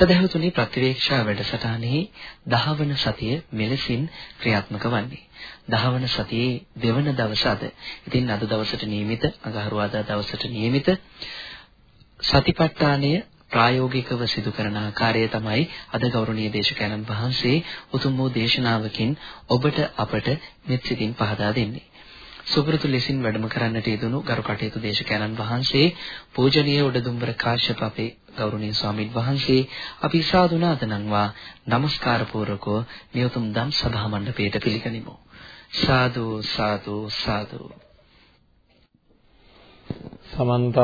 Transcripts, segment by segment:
ඔබ සදහතුනි ප්‍රතිවේක්ෂා වැඩසටහනෙහි දහවන සතිය මෙලෙසින් ක්‍රියාත්මක වන්නේ. දහවන සතියේ දෙවන දවස අද. ඉතින් අද දවසට නියමිත අඟහරුවාදා දවසට නියමිත සතිපට්ඨානය ප්‍රායෝගිකව සිදු කරන ආකාරය තමයි අද ගෞරවනීය දේශකයන්න් වහන්සේ උතුම් වූ දේශනාවකින් ඔබට අපට මෙත් සිතින් පහදා දෙන්නේ. සුපුරුදු ලෙසින් වැඩම කරන්නට යෙදුණු ගරු කටයුතු දේශකයන්න් වහන්සේ පූජනීය උඩදුම්බර කාශ්‍යප අපේ ගෞරවනීය ස්වාමින් වහන්සේ අපි සාදුනාත නම්වා নমස්කාර පූර්වකව මේ උතුම් ධම් සභා මණ්ඩපයට පිළිගනිමු. සාදු සාදු සාදු. සමන්ත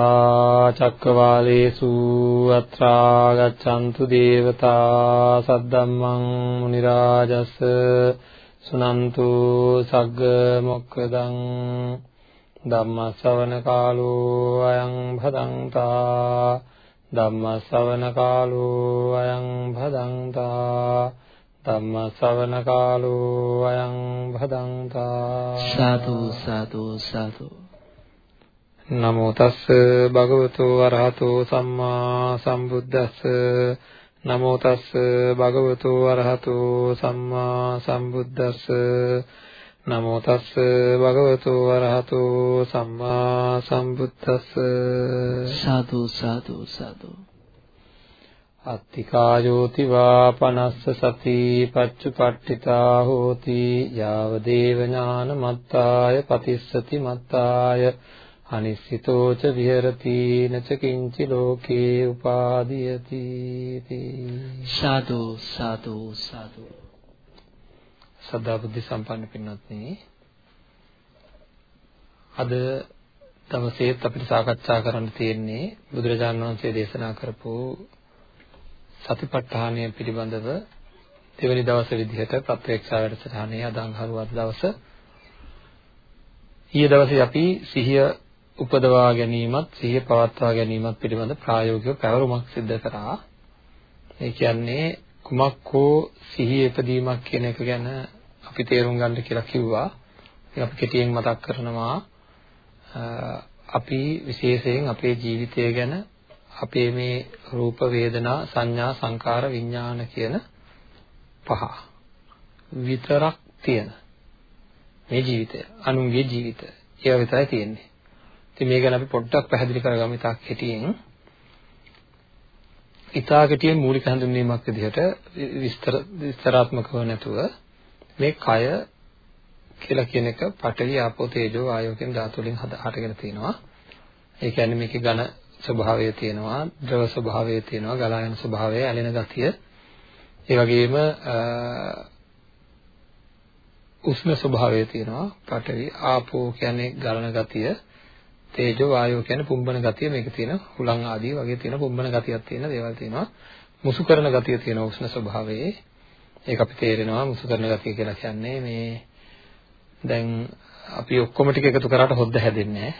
චක්කවාලේසු අත්‍රා ගච්ඡන්තු දේවතා සද්දම්මං මුනි රාජස් සුනන්තු සග්ග මොක්කදං ධම්ම ශ්‍රවණ කාලෝ අයං භදංතා ධම්ම ශ්‍රවණ කාලෝ අයං භදංතා ධම්ම ශ්‍රවණ කාලෝ අයං භදංතා සාදු සාදු සාදු නමෝ තස්ස භගවතු අරහතෝ සම්මා සම්බුද්දස්ස නමෝ තස්ස භගවතු වරහතු සම්මා සම්බුද්දස්ස. නමෝ තස්ස භගවතු වරහතු සම්මා සම්බුද්දස්ස. සාදු සාදු සාදු. අත්තිකායෝති වා පනස්ස සති පච්චුපට්ඨිතා හෝති. යාව දේව ඥාන මත්තාය පතිස්සති මත්තාය අනිස්සිතෝච විහෙරති නච කිංචි ලෝකේ උපාදීයති සාදු සාදු සාදු සදා। බුද්ධ සම්පන්න පින්වත්නි අද දවසේත් අපිට සාකච්ඡා කරන්න තියෙන්නේ බුදුරජාණන් වහන්සේ දේශනා කරපු සතිපට්ඨානය පිළිබඳව දෙවැනි දවසේ විදිහට ප්‍රත්‍යක්ෂා වැඩසටහනේ අදන් හරුවත් දවස. ඊයේ දවසේ අපි සිහිය උපදවා ගැනීමත් සිහිය පවත්වා ගැනීමත් පිළිබඳ ප්‍රායෝගික පැවරුමක් සිදු කරා. ඒ කියන්නේ කුමක් හෝ සිහිය ඉපදීමක් කියන එක ගැන අපි තේරුම් ගන්න කියලා කිව්වා. ඉතින් අපි කෙටියෙන් මතක් කරනවා අපි විශේෂයෙන් අපේ ජීවිතය ගැන අපේ මේ රූප වේදනා සංඥා සංකාර විඥාන කියන පහ විතරක් තියෙන මේ ජීවිතය අනුන්ගේ ජීවිතය ඒවා විතරයි තියෙන්නේ ඉතින් මේ ගැන අපි පොඩ්ඩක් පැහැදිලි කරගමු ඉතාක් කෙටියෙන්. ඉතා කෙටියෙන් මූලික හඳුන්වීමක් විදිහට විස්තර විස්තරාත්මකව නැතුව මේ කය කියලා කියන එක පඨවි ආපෝ තේජෝ ආයෝ කියන ධාතු වලින් හටගෙන තියෙනවා. ඒ කියන්නේ මේකේ ඝන ස්වභාවය තියෙනවා, ද්‍රව ස්වභාවය තියෙනවා, ගලා යන ස්වභාවය, ඇලෙන ගතිය. ඒ වගේම උෂ්ණ ස්වභාවය තියෙනවා. පඨවි ආපෝ කියන්නේ ගලන ගතිය, තේජෝ වායෝ කියන්නේ පුම්බන ගතිය මේක තියෙන හුලං ආදී වගේ තියෙන පුම්බන ගතියක් තියෙන දේවල් තියෙනවා. මුසු කරන ගතිය තියෙන උෂ්ණ ස්වභාවයේ ඒක අපි තේරෙනවා මුසු කරන ගතිය කියලා කියන්නේ මේ දැන් අපි ඔක්කොම ටික එකතු කරාට හොද්ද හැදෙන්නේ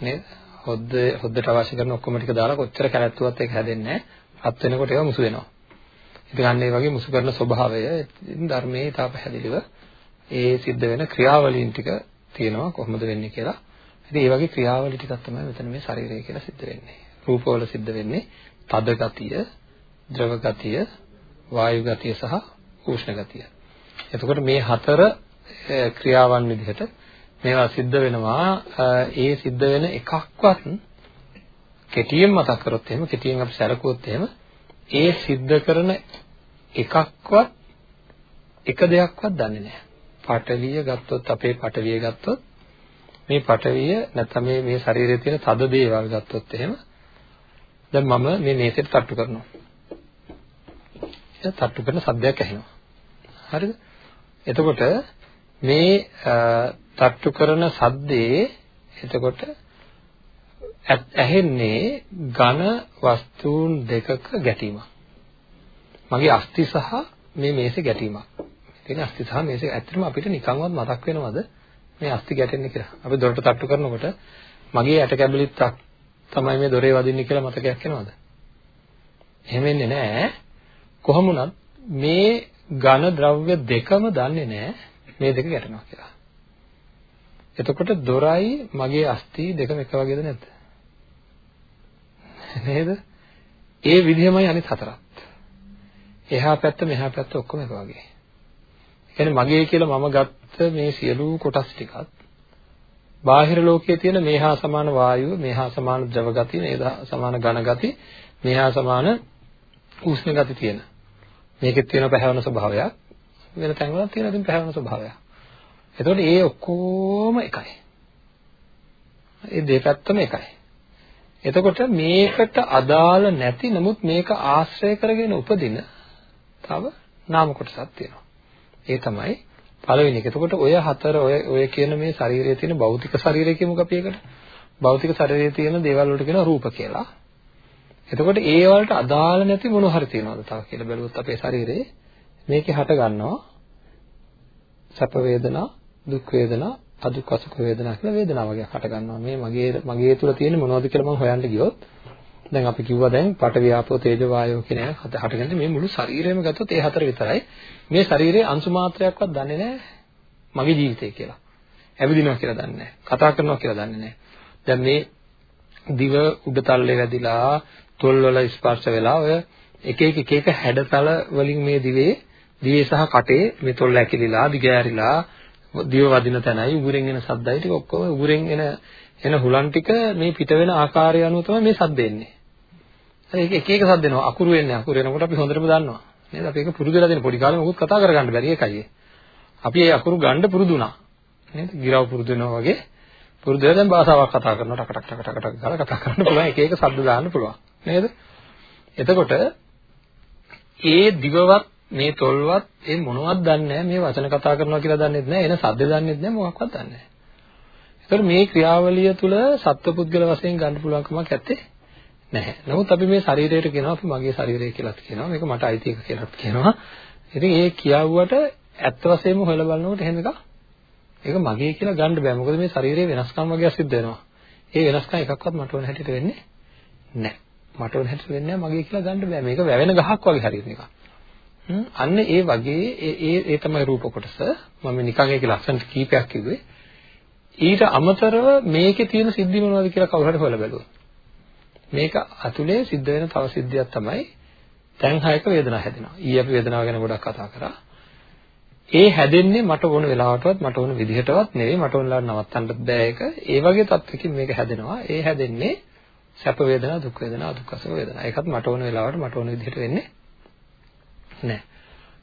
නේද? හොද්ද හොද්දට අවශ්‍ය කරන ඔක්කොම ටික දාලා කොච්චර කැලැත්තුවත් ඒක හැදෙන්නේ නැහැ රත් වෙනකොට ඒක මුසු වෙනවා. ඉතින් අන්න ඒ වගේ මුසු කරන ස්වභාවය ධර්මයේ තා පැහැදිලිව ඒ සිද්ධ වෙන ක්‍රියාවලීන් ටික තියෙනවා කොහොමද වෙන්නේ කියලා. ඉතින් මේ වගේ ක්‍රියාවලිය ටිකක් තමයි මෙතන මේ ශරීරය කියලා සිද්ධ වෙන්නේ. රූපවල සිද්ධ වෙන්නේ තද ගතිය, ද්‍රව ගතිය, වායු ගතිය සහ උෂ්ණ ගතිය. එතකොට මේ හතර ක්‍රියාවන් විදිහට මේවා සිද්ධ වෙනවා ඒ සිද්ධ වෙන එකක්වත් කෙටියෙන් මතක් කරොත් එහෙම කෙටියෙන් අපි සැලකුවොත් එහෙම ඒ සිද්ධ කරන එකක්වත් එක දෙයක්වත් දන්නේ නැහැ. පටවිය ගත්තොත් අපේ පටවිය ගත්තොත් මේ පටවිය නැත්නම් මේ මේ ශරීරයේ තියෙන තද දේවල් ගත්තොත් එහෙම දැන් මම මේ මේසෙට තට්ටු කරනවා. ඒක තට්ටු කරන සද්දයක් ඇහෙනවා. හරිද? එතකොට මේ තට්ටු කරන සද්දේ එතකොට ඇහෙන්නේ ඝන වස්තුන් දෙකක ගැටීමක්. මගේ අස්ථි සහ මේ මේසේ ගැටීමක්. ඉතින් අස්ථි සහ මේසේ ඇත්තටම අපිට නිකන්වත් මතක් වෙනවද? මේ අස්ති ගැටෙන්නේ කියලා. අපි දොරට තට්ටු කරනකොට මගේ ඇට කැබලිත් තමයි මේ දොරේ වදින්නේ කියලා මතකයක් එනවද? එහෙම වෙන්නේ නැහැ. කොහොම වුණත් මේ ඝන ද්‍රව්‍ය දෙකම දන්නේ නැහැ මේ දෙක ගැටෙනවා කියලා. එතකොට දොරයි මගේ අස්ති දෙකම එක වගේද නැද්ද? නේද? ඒ විදිහමයි අනිත් හතරත්. එහා පැත්ත මෙහා පැත්ත ඔක්කොම එක වගේ. ඒ කියන්නේ මගේ කියලා මම ගත්ත මේ සියලු කොටස් ටිකත් බාහිර ලෝකයේ තියෙන මේහා සමාන වායුව, මේහා සමාන ද්‍රව ගති, මේහා සමාන ඝන ගති, මේහා සමාන උෂ්ණ ගති තියෙන. මේකෙත් තියෙන පැහැවෙන ස්වභාවයක් වෙන තැන්වල තියෙන ඉතින් පැහැවෙන ස්වභාවයක්. එතකොට ඒ ඔක්කොම එකයි. ඒ දෙපැත්තම එකයි. එතකොට මේකට අදාළ නැති නමුත් මේක ආශ්‍රය කරගෙන උපදින තව නාම කොටසක් තියෙනවා. ඒ තමයි පළවෙනි එක. එතකොට ඔය හතර ඔය ඔය කියන මේ ශරීරයේ තියෙන භෞතික ශරීරය කියමුකෝ අපි ඒකට. භෞතික ශරීරයේ තියෙන දේවල් වලට කියනවා රූප කියලා. එතකොට ඒ වලට අදාළ නැති මොන හරි තියනවද තව කියලා බැලුවොත් අපේ ශරීරේ මේකේ හට ගන්නවා සැප වේදනා, දුක් වේදනා, අදුක් අසුඛ වේදනා කියලා වේදනා වගේක් හට ගන්නවා. මේ මගේ මගේ තුල තියෙන මොනවද කියලා මම හොයන්න ගියොත් දැන් අපි කිව්වා දැන් පඨවි ආපෝ තේජෝ වායෝ කියන හටගන්නේ මේ මුළු ශරීරයම ගත්තොත් ඒ හතර විතරයි. මේ ශරීරයේ අංශු මාත්‍රයක්වත් දන්නේ නැහැ මගේ ජීවිතය කියලා. ඇවිදිනවා කියලා දන්නේ නැහැ. කතා කරනවා කියලා දන්නේ නැහැ. දැන් මේ දිව උඩ තල්ලේ වැදිලා තොල් වල ස්පර්ශ වෙලා ඔය එක එක එක එක හැඩතල වලින් මේ දිවේ දිවේ සහ කටේ මේ තොල් ඇකිලිලා දිගෑරිලා දිව වදින තැනයි උගුරෙන් එන සද්දයි ටික ඔක්කොම උගුරෙන් එන එන හුලන් ටික මේ පිට වෙන ආකාරය අනුව තමයි මේ සද්ද එන්නේ. ඒක එක එක සද්ද එනවා අකුරු වෙන්නේ අකුරු වෙනකොට අපි හොඳටම දන්නවා. නේද? අපි ඒක පුරුදු වෙලා දෙන පොඩි කාලේ මොකුත් කතා කරගන්න බැරි එකයි. අපි ඒ අකුරු ගන්න පුරුදු වුණා. නේද? ගිරව පුරුදු වෙනවා වගේ පුරුදු වෙලා දැන් භාෂාවක් කතා කරනවා ටක ටක ටක ටක ටක ගාලා කතා කරන්න පුළුවන් එක එක ශබ්ද දාන්න පුළුවන්. නේද? එතකොට ඒ දිවවත් මේ තොල්වත් ඒ මොනවත් දන්නේ නැහැ මේ වචන කතා කරනවා කියලා දන්නෙත් නැහැ එන සද්ද දන්නෙත් නැහැ මොකක්වත් දන්නේ නැහැ. ඒතකොට මේ ක්‍රියාවලිය තුළ සත්පුද්ගල වශයෙන් ගන්න පුළුවන් කමක් නැත්තේ නැහැ. නමුත් අපි මේ ශරීරයට කියනවා අපි මගේ ශරීරය කියලාත් කියනවා මේක මට අයිති එක කියලාත් කියනවා. ඉතින් ඒ කියාවුවට ඇත්ත වශයෙන්ම හොයලා බලනකොට එහෙම එකක් ඒක මගේ කියලා ගන්න බෑ. මොකද මේ ශරීරයේ වෙනස්කම් වගේ සිද්ධ වෙනවා. ඒ වෙනස්කම් එකක්වත් මට ඕන හැටියට වෙන්නේ නැහැ. මට ඕන හැටියට වෙන්නේ නැහැ මගේ කියලා ගන්න බෑ. මේක වැවෙන ගහක් වගේ හරියට නිකන්. අන්න ඒ වගේ ඒ ඒ තමයි රූප කොටස. මම නිකන් ඒක ලස්සනට කීපයක් කිව්වේ. ඊට අමතරව මේකේ තියෙන සිද්ධි මොනවද කියලා කවුරු හරි හොයලා බැලුවොත්. මේක අතුලේ සිද්ධ වෙන තව සිද්ධියක් තමයි තැන් හයක වේදනාව හැදෙනවා. ඊයේ අපි වේදනාව ගැන ගොඩක් කතා කරා. ඒ හැදෙන්නේ මට ඕන වෙලාවටවත් මට ඕන විදිහටවත් නෙවෙයි මට ඕන වෙලාවට නවත්තන්නත් බෑ ඒක. ඒ වගේ තත්ත්වකින් මේක හැදෙනවා. ඒ හැදෙන්නේ සැප වේදනා, දුක් වේදනා, දුක්ඛ වේදනා. ඒකත් මට ඕන වෙලාවට මට ඕන විදිහට වෙන්නේ නැහැ.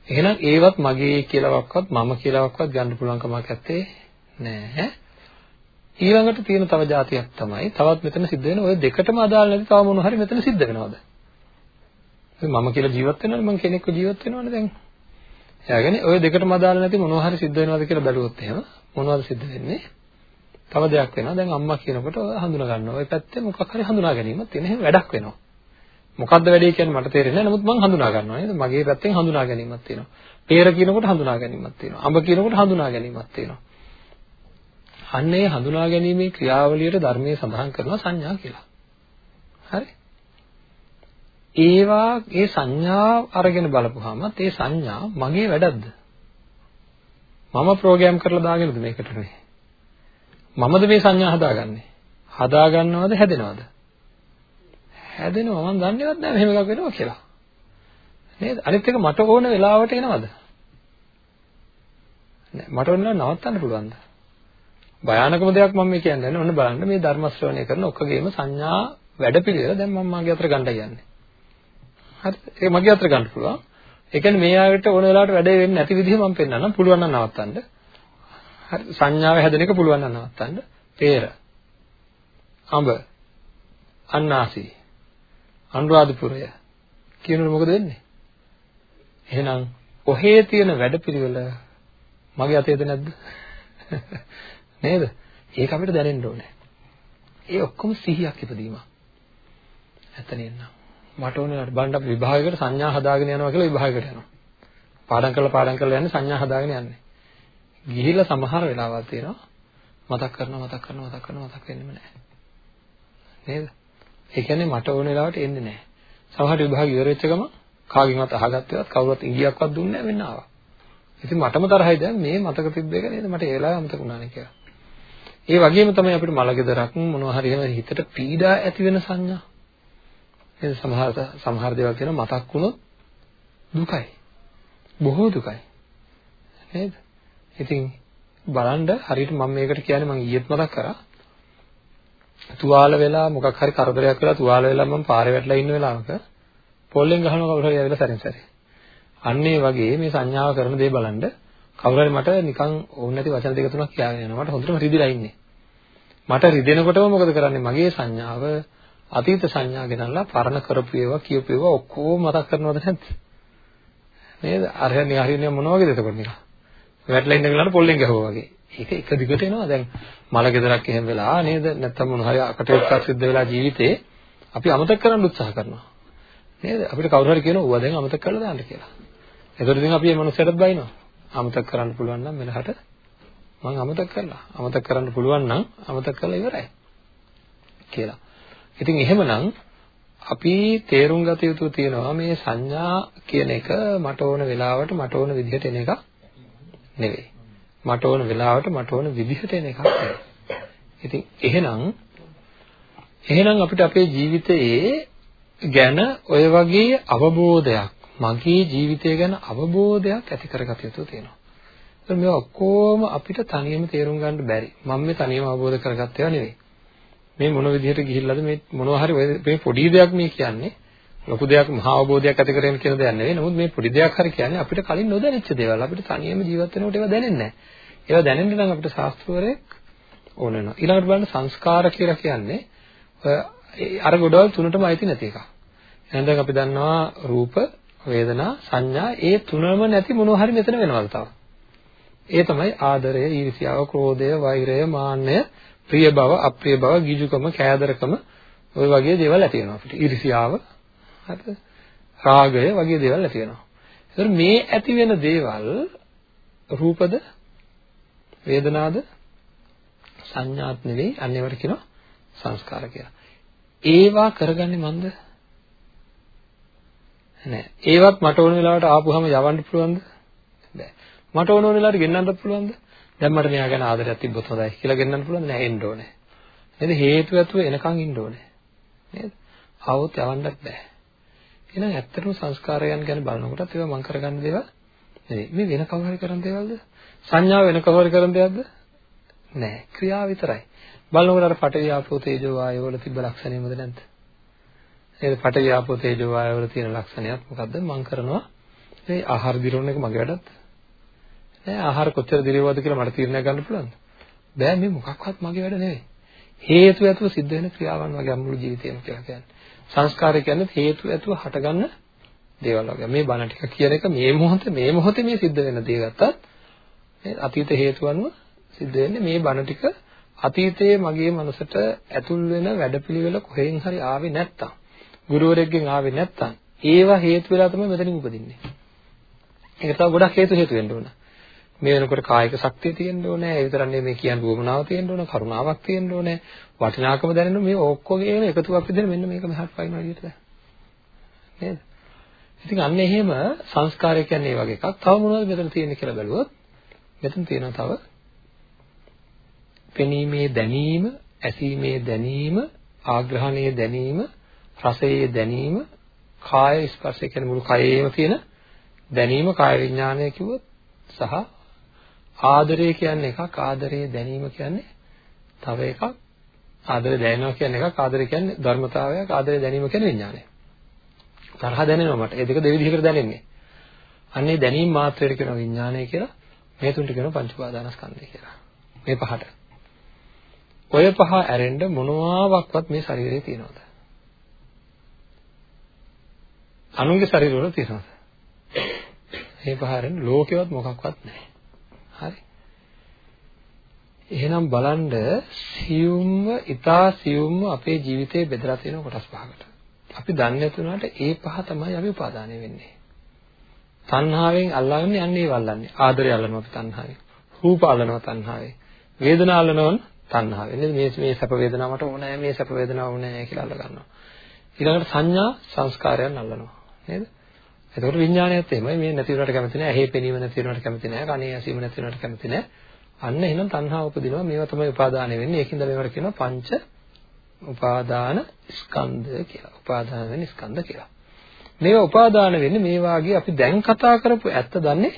එහෙනම් ඒවත් මගේ කියලාවත් මම කියලාවත් ගන්න පුළුවන් කමක් නැත්තේ නැහැ. ඊළඟට තියෙන තව જાතියක් තමයි තවත් මෙතන සිද්ධ වෙන ඔය දෙකටම අදාළ නැති තව මොන හරි මෙතන සිද්ධ වෙනවද? මම කියලා ජීවත් වෙනවනේ මම කෙනෙක්ව ජීවත් වෙනවනේ දැන්. එයාගෙන ඔය දෙකටම අදාළ නැති මොනවා හරි සිද්ධ වෙනවද කියලා බැලුවොත් එහෙම මොනවද සිද්ධ වෙන්නේ? තව දෙයක් වෙනවා. දැන් අම්මා කියනකොට හඳුනා ගන්නවා. ඔය පැත්තේ මොකක් හරි හඳුනා ගැනීමක් තියෙන. එහෙම වැඩක් වෙනවා. මොකද්ද වැඩේ කියන්නේ මට තේරෙන්නේ නැහැ. නමුත් මම හඳුනා ගන්නවා නේද? මගේ පැත්තෙන් හඳුනා ගැනීමක් තියෙනවා. peer කියනකොට හඳුනා ගැනීමක් තියෙනවා. අඹ කියනකොට හඳුනා ගැනීමක් තියෙනවා. අන්න ඒ හඳුනා ගැනීමේ ක්‍රියාවලියට ධර්මයේ සඳහන් කරනවා සංඥා කියලා. හරි? ඒවා ඒ සංඥා අරගෙන බලපුවාමත් ඒ සංඥා මගේ වැඩක්ද? මම ප්‍රෝග්‍රෑම් කරලා දාගෙනද මේකට මේ? මමද මේ සංඥා හදාගන්නේ? හදාගන්නවද හැදෙනවද? හැදෙනවා මම දන්නේවත් නැහැ මෙහෙම එකක් වෙනවා කියලා. නේද? අනිත් එක මට ඕන වෙලාවට එනවද? නෑ මට ඕන නවත්තන්න පුළුවන්ද? භයානකම දෙයක් මම මේ කියන්නේ නැහැ. ඔන්න බලන්න මේ ධර්ම ශ්‍රවණය කරන ඔක්කොගේම සංඥා වැඩපිළිවෙල දැන් මම මාගේ අතට ගන්න යන්නේ. හරිද? ඒක මගේ අතට ගන්න පුළුවන්. ඒ කියන්නේ මේ ආයකට ඕන වෙලාවට වැඩේ වෙන්නේ නැති විදිහ මම පෙන්නන්නම් පුළුවන් නම් නවත්තන්න. හරි සංඥාව හැදෙන එක පුළුවන් නම් නවත්තන්න. peer. අඹ. අන්නාසි. අනුරාධපුරය කියනකොට මොකද වෙන්නේ? එහෙනම් ඔහේ තියෙන වැඩපිළිවෙල මගේ අතේද නැද්ද? නේද? ඒක අපිට දැනෙන්න ඕනේ. ඒ ඔක්කොම සිහියක් ඉදීම. ඇත්තනේ නේද? මට ඕනේ බලන්න අපි විභාගයකට සංඥා හදාගෙන යනවා කියලා විභාගයකට යනවා. පාඩම් කරලා පාඩම් කරලා යන්නේ සංඥා හදාගෙන යන්නේ. ගිහිල්ලා සමහර වෙලාවල් තියෙනවා මතක් කරනවා මතක් කරනවා මතක් කරනවා මතක් වෙන්නෙම නැහැ. නේද? ඒ කියන්නේ මට ඕන වෙලාවට එන්නේ නැහැ. සමහර විභාග ඉවර වෙච්ච ගම කාගෙන්වත් අහගත්තේවත් කවුරුත් ඉංගියක්වත් දුන්නේ නැහැ වෙන්න ආවා. ඉතින් මටම තරහයි දැන් මේ මතක තිබ්බ එක නේද මට ඒ වෙලාවේ අමතක වුණානේ කියලා. ඒ වගේම තමයි අපිට මලගෙදරක් මොනවා හරි එහෙම හිතට පීඩා ඇති වෙන සංඥා. නේද? සමහර සමහර දේවල් තියෙනවා මතක් වුණොත් දුකයි. බොහෝ දුකයි. නේද? ඉතින් බලන්න හරියට මම මේකට කියන්නේ මම ඊයේත් මතක් කරා. තුවාල වෙලා මොකක් හරි කරදරයක් වෙලා තුවාල වෙලා මම පාරේ වැටලා ඉන්න වෙලාවක පොල්ලෙන් ගහනවා කවුරු හරි ඇවිල්ලා සැරෙන් සැරේ. අන්න ඒ වගේ මේ සංඥාව කරන දේ බලන්න කවුරු හරි මට නිකන් ඕන නැති වචන දෙක තුනක් කියාගෙන යනවා. මට හොඳටම රිදිලා ඉන්නේ. මට රිදෙනකොටම මොකද කරන්නේ? මගේ සංඥාව අතීත සංඥා ගෙනල්ලා පරණ කරපු ඒවා කියපු ඒවා ඔක්කොම මතක් කරනවද නැද්ද? නේද? අර හරිය හරිය මොන වගේද එතකොට නිකන්. වැටලා ඉන්න වෙලාවට පොල්ලෙන් ගැහුවා වගේ. ඒක එක දිගට එනවා. දැන් මල ගෙදරක් එහෙම වෙලා නේද? නැත්තම් මොන හරි අකටයුත්තක් සිද්ධ වෙලා ජීවිතේ අපි අමතක කරන්න උත්සාහ කරනවා. නේද? අපිට කවුරු හරි කියනවා ඌවා දැන් අමතක කරලා දාන්න කියලා. එතකොට ඉතින් අපි මේ මනුස්සයටත් බයිනවා. අමතක කරන්න පුළුවන් නම් මෙලහට මම අමතක කරලා. අමතක කරන්න පුළුවන් නම් අමතක කරලා ඉවරයි. කියලා. ඉතින් එහෙමනම් අපි තේරුම් ගත යුතු තියෙනවා මේ සංඥා කියන එක මට ඕන වෙලාවට මට ඕන විදිහට එන එකක් නෙවෙයි. මට ඕන වෙලාවට මට ඕන විදිහට එන එකක් නෙවෙයි. ඉතින් එහෙනම් එහෙනම් අපිට අපේ ජීවිතයේ ගැන ඔය වගේ අවබෝධයක් මගේ ජීවිතය ගැන අවබෝධයක් ඇති කරගත යුතු තියෙනවා. ඒත් මේ ඔක්කොම අපිට තනියම තේරුම් ගන්න බැරි. මම මේ තනියම අවබෝධ කරගත්ත ඒවා නෙවෙයි. මේ මොන විදිහට ගිහිල්ලාද මේ මොනවා හරි මේ පොඩි දෙයක් මේ කියන්නේ ලොකු දෙයක් මහා අවබෝධයක් ඇති කරගෙන කියන දෙයක් නෙවෙයි. නමුත් මේ පොඩි දෙයක් හරි කියන්නේ අපිට කලින් නොදැනෙච්ච දේවල්. අපිට තනියම ජීවත් වෙනකොට ඒවා දැනෙන්නේ නැහැ. ඒවා දැනෙන්න නම් අපිට ශාස්ත්‍රවරයෙක් ඕන වෙනවා. ඊළඟට බලන්න සංස්කාර කියලා කියන්නේ අර ගොඩවල් තුනටම අයිති නැති එකක්. එහෙනම් දැන් අපි දන්නවා රූප, වේදනා, සංඥා ඒ තුනම නැති මොනවා හරි මෙතන වෙනවද තව? ඒ තමයි ආදරය, ඊර්ෂ්‍යාව, ක්‍රෝධය, වෛරය, මාන්නය, ප්‍රිය බව, අප්‍රිය බව, ගිජුකම, කෑදරකම ওই වගේ දේවල් ඇති වෙනවා අපිට. ඊර්ෂ්‍යාව, හරිද? රාගය වගේ දේවල් ඇති වෙනවා. ඒතර මේ ඇති වෙන දේවල් රූපද, වේදනාද, සංඥාත් නෙවෙයි අන්න ඒවට කියනවා සංස්කාර කියලා. ඒවා කරගන්නේ මන්ද? නෑ. ඒවත් මට ඕන වෙලාවට ආපුවම යවන්න පුළුවන්ද? බෑ. මට ඕන ඕන වෙලාවට ගෙන්නන්නත් පුළුවන්ද? දැන් මට මෙයා ගැන ආදරයක් තිබ්බොත් හොඳයි කියලා ගෙන්නන්න පුළුවන්ද? නෑ එන්න ඕනේ. නේද? හේතු ඇතුව එනකන් ඉන්න ඕනේ. නේද? ආවොත් යවන්නත් බෑ. එහෙනම් ඇත්තටම සංස්කාරයන් ගැන බලනකොටත් ඒවා මම කරගන්න දේවල් නෙවෙයි. මේ වෙන කවුරු හරි කරන දේවල්ද? සංඥාව වෙන කවුරු හරි කරන දේවල්ද? නෑ. ක්‍රියාව විතරයි. බලනකොට අර පඨවි ආපෝ තේජෝ වායෝ වල තිබ්බ ලක්ෂණයමද නැද්ද? නේද? පඨවි ආපෝ තේජෝ වායෝ වල තියෙන ලක්ෂණයක් මොකද්ද? මම කරනවා මේ ආහාර දිරවන එක මගේ වැඩක්ද? නෑ ආහාර කොච්චර දිරවුවද කියලා මට තීරණයක් ගන්න පුළුවන්ද? බෑ මේ මොකක්වත් මගේ වැඩ නෙවෙයි. හේතු ඇතුව සිද්ධ වෙන ක්‍රියාවන් වගේ අමුළු ජීවිතේම කියලා කියන්නේ. සංස්කාරය කියන්නේ හේතු ඇතුව හටගන්න දේවල් වගේ. මේ බණ ටික කියන එක මේ මොහොතේ මේ මොහොතේ මේ සිද්ධ වෙන දේ ගත්තත් මේ අතීත හේතු අනුව සිද්ධ වෙන්නේ මේ බණ ටික අතීතයේ මගේ මනසට ඇතුල් වෙන වැඩපිළිවෙල කොහෙන් හරි ආවේ නැත්තම් ගුරුවරයෙක්ගෙන් ආවේ නැත්තම් ඒවා හේතු වෙලා තමයි මෙතනින් උපදින්නේ. ඒක තව ගොඩක් හේතු හේතු වෙන්න ඕන. මේ වෙනකොට කායික ශක්තිය තියෙන්න ඕනේ. ඒ විතරක් නෙමෙයි කියන්න උවමනාව තියෙන්න ඕනේ. කරුණාවක් තියෙන්න ඕනේ. වටිනාකම දැනෙන්න මේ ඔක්කොගේම එකතුවක් විදිහට මෙන්න මේක මෙහාට පයින්න විදිහට නේද? ඉතින් අන්න එහෙම සංස්කාරය කියන්නේ මේ වගේ එකක්. තව මොනවද මෙතන තියෙන්නේ කියලා බැලුවොත් මෙතන තියෙනවා තව පෙනීමේ දැනීම, ඇසීමේ දැනීම, ආග්‍රහණයේ දැනීම, රසයේ දැනීම, කාය ස්පර්ශය කියන මුළු කයේම තියෙන දැනීම කාය විඥානය කිව්වොත් සහ ආදරය කියන්නේ එකක් ආදරයේ දැනීම කියන්නේ තව එකක් ආදරය දැනෙනවා කියන්නේ එකක් ආදරය කියන්නේ ධර්මතාවයක් ආදරය දැනීම කියන්නේ විඥානය තරහ දැනෙනවා මට. ඒ දෙක දෙවිදිහකට දැනෙන්නේ. අන්නේ දැනීම මාත්‍රයට කියන විඥානය කියලා. මේ තුනට කියන පංච උපාදානස්කන්ධය කියලා. මේ පහට. ඔය පහ ඇරෙන්න මොනවාක්වත් මේ ශරීරේ තියනවද? අනුන්ගේ ශරීරවල තියනවද මේ පහ ඇරෙන්න ලෝකෙවත් මොකක්වත් නැහැ හරි. එහෙනම් බලන්න සියුම්ව, ඊටා සියුම්ව අපේ ජීවිතේ බෙදලා තියෙන කොටස් පහකට. අපි දන්නේ නැතුණාට ඒ පහ තමයි අපි උපාදානය වෙන්නේ. තණ්හාවෙන් අල්ලන්නේ යන්නේ වල්ලන්නේ. ආදරය අල්ලනවා අපි තණ්හාවෙන්. රූප අල්ලනවා තණ්හාවෙන්. වේදනා අල්ලනවා තණ්හාවෙන්. නේද? මේ මේ සැප වේදනාව මට ඕනෑ, මේ සැප වේදනාව ඕනෑ කියලා අල්ල ගන්නවා. ඊළඟට සංඥා සංස්කාරයන් අල්ලනවා. නේද? එතකොට විඥානයත් එහෙමයි මේ නැති වුණාට කැමති නැහැ. ඇහි පෙනීම නැති වුණාට කැමති නැහැ. කනේ ඇසීම නැති වුණාට කැමති නැහැ. අන්න එහෙනම් තණ්හාව උපදිනවා. මේවා තමයි උපාදානය වෙන්නේ. ඒකින්ද මේවට කියනවා පංච උපාදාන ස්කන්ධ කියලා. උපාදාන වෙන ස්කන්ධ කියලා. මේවා උපාදාන වෙන්නේ මේ වාගේ අපි දැන් කතා කරපු ඇත්ත දන්නේ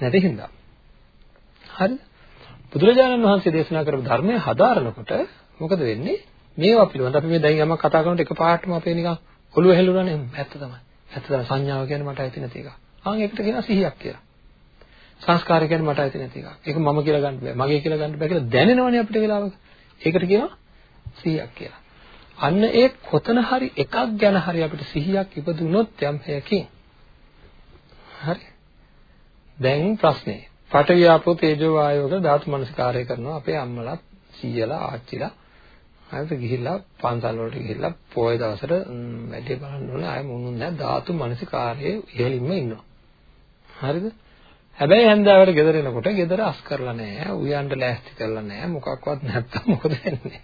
නැති හින්දා. හරිද? බුදුරජාණන් වහන්සේ දේශනා කරපු ධර්මය හදාරනකොට මොකද වෙන්නේ? මේවා පිළිබඳ අපි මේ දැන් යමක් කතා කරනකොට එකපාරටම අපේ නිකන් ඔළුව හැලුණානේ ඇත්ත තමයි. ඇත්ත තමයි සංඥාව කියන්නේ මට ඇති නැති එක. ආන් ඒකට කියනවා සිහියක් කියලා. සංස්කාරය කියන්නේ මට ඇති නැති එකක්. ඒක මම කියලා ගන්න බෑ. මගේ කියලා ගන්න බෑ කියලා දැනෙනවනේ අපිට වෙලාවක. ඒකට කියනවා සිහියක් කියලා. අන්න ඒ කොතන හරි එකක් ගැන හරි අපිට සිහියක් ඉපදුනොත් යම් හේයකින්. හරි. දැන් ප්‍රශ්නේ. පඨවි ආපෝ තේජෝ වායෝ කියලා ධාතු මනසිකාරය කරනවා අපේ අම්මලා සීයලා ආච්චිලා හරිද? ගිහිල්ලා පන්සල් වලට ගිහිල්ලා පොය දවසට වැඩේ බලන්න ඕනේ. ආයෙ මොනුන් නැහැ. ධාතු මනසිකාරයේ ඉහළින්ම ඉන්නවා. හරිද? හැබැයි හන්දාවට ගෙදර එනකොට ගෙදර අස් කරලා නැහැ. උයන්ට ලෑස්ති කරලා නැහැ. මොකක්වත් නැත්තම් මොකද වෙන්නේ?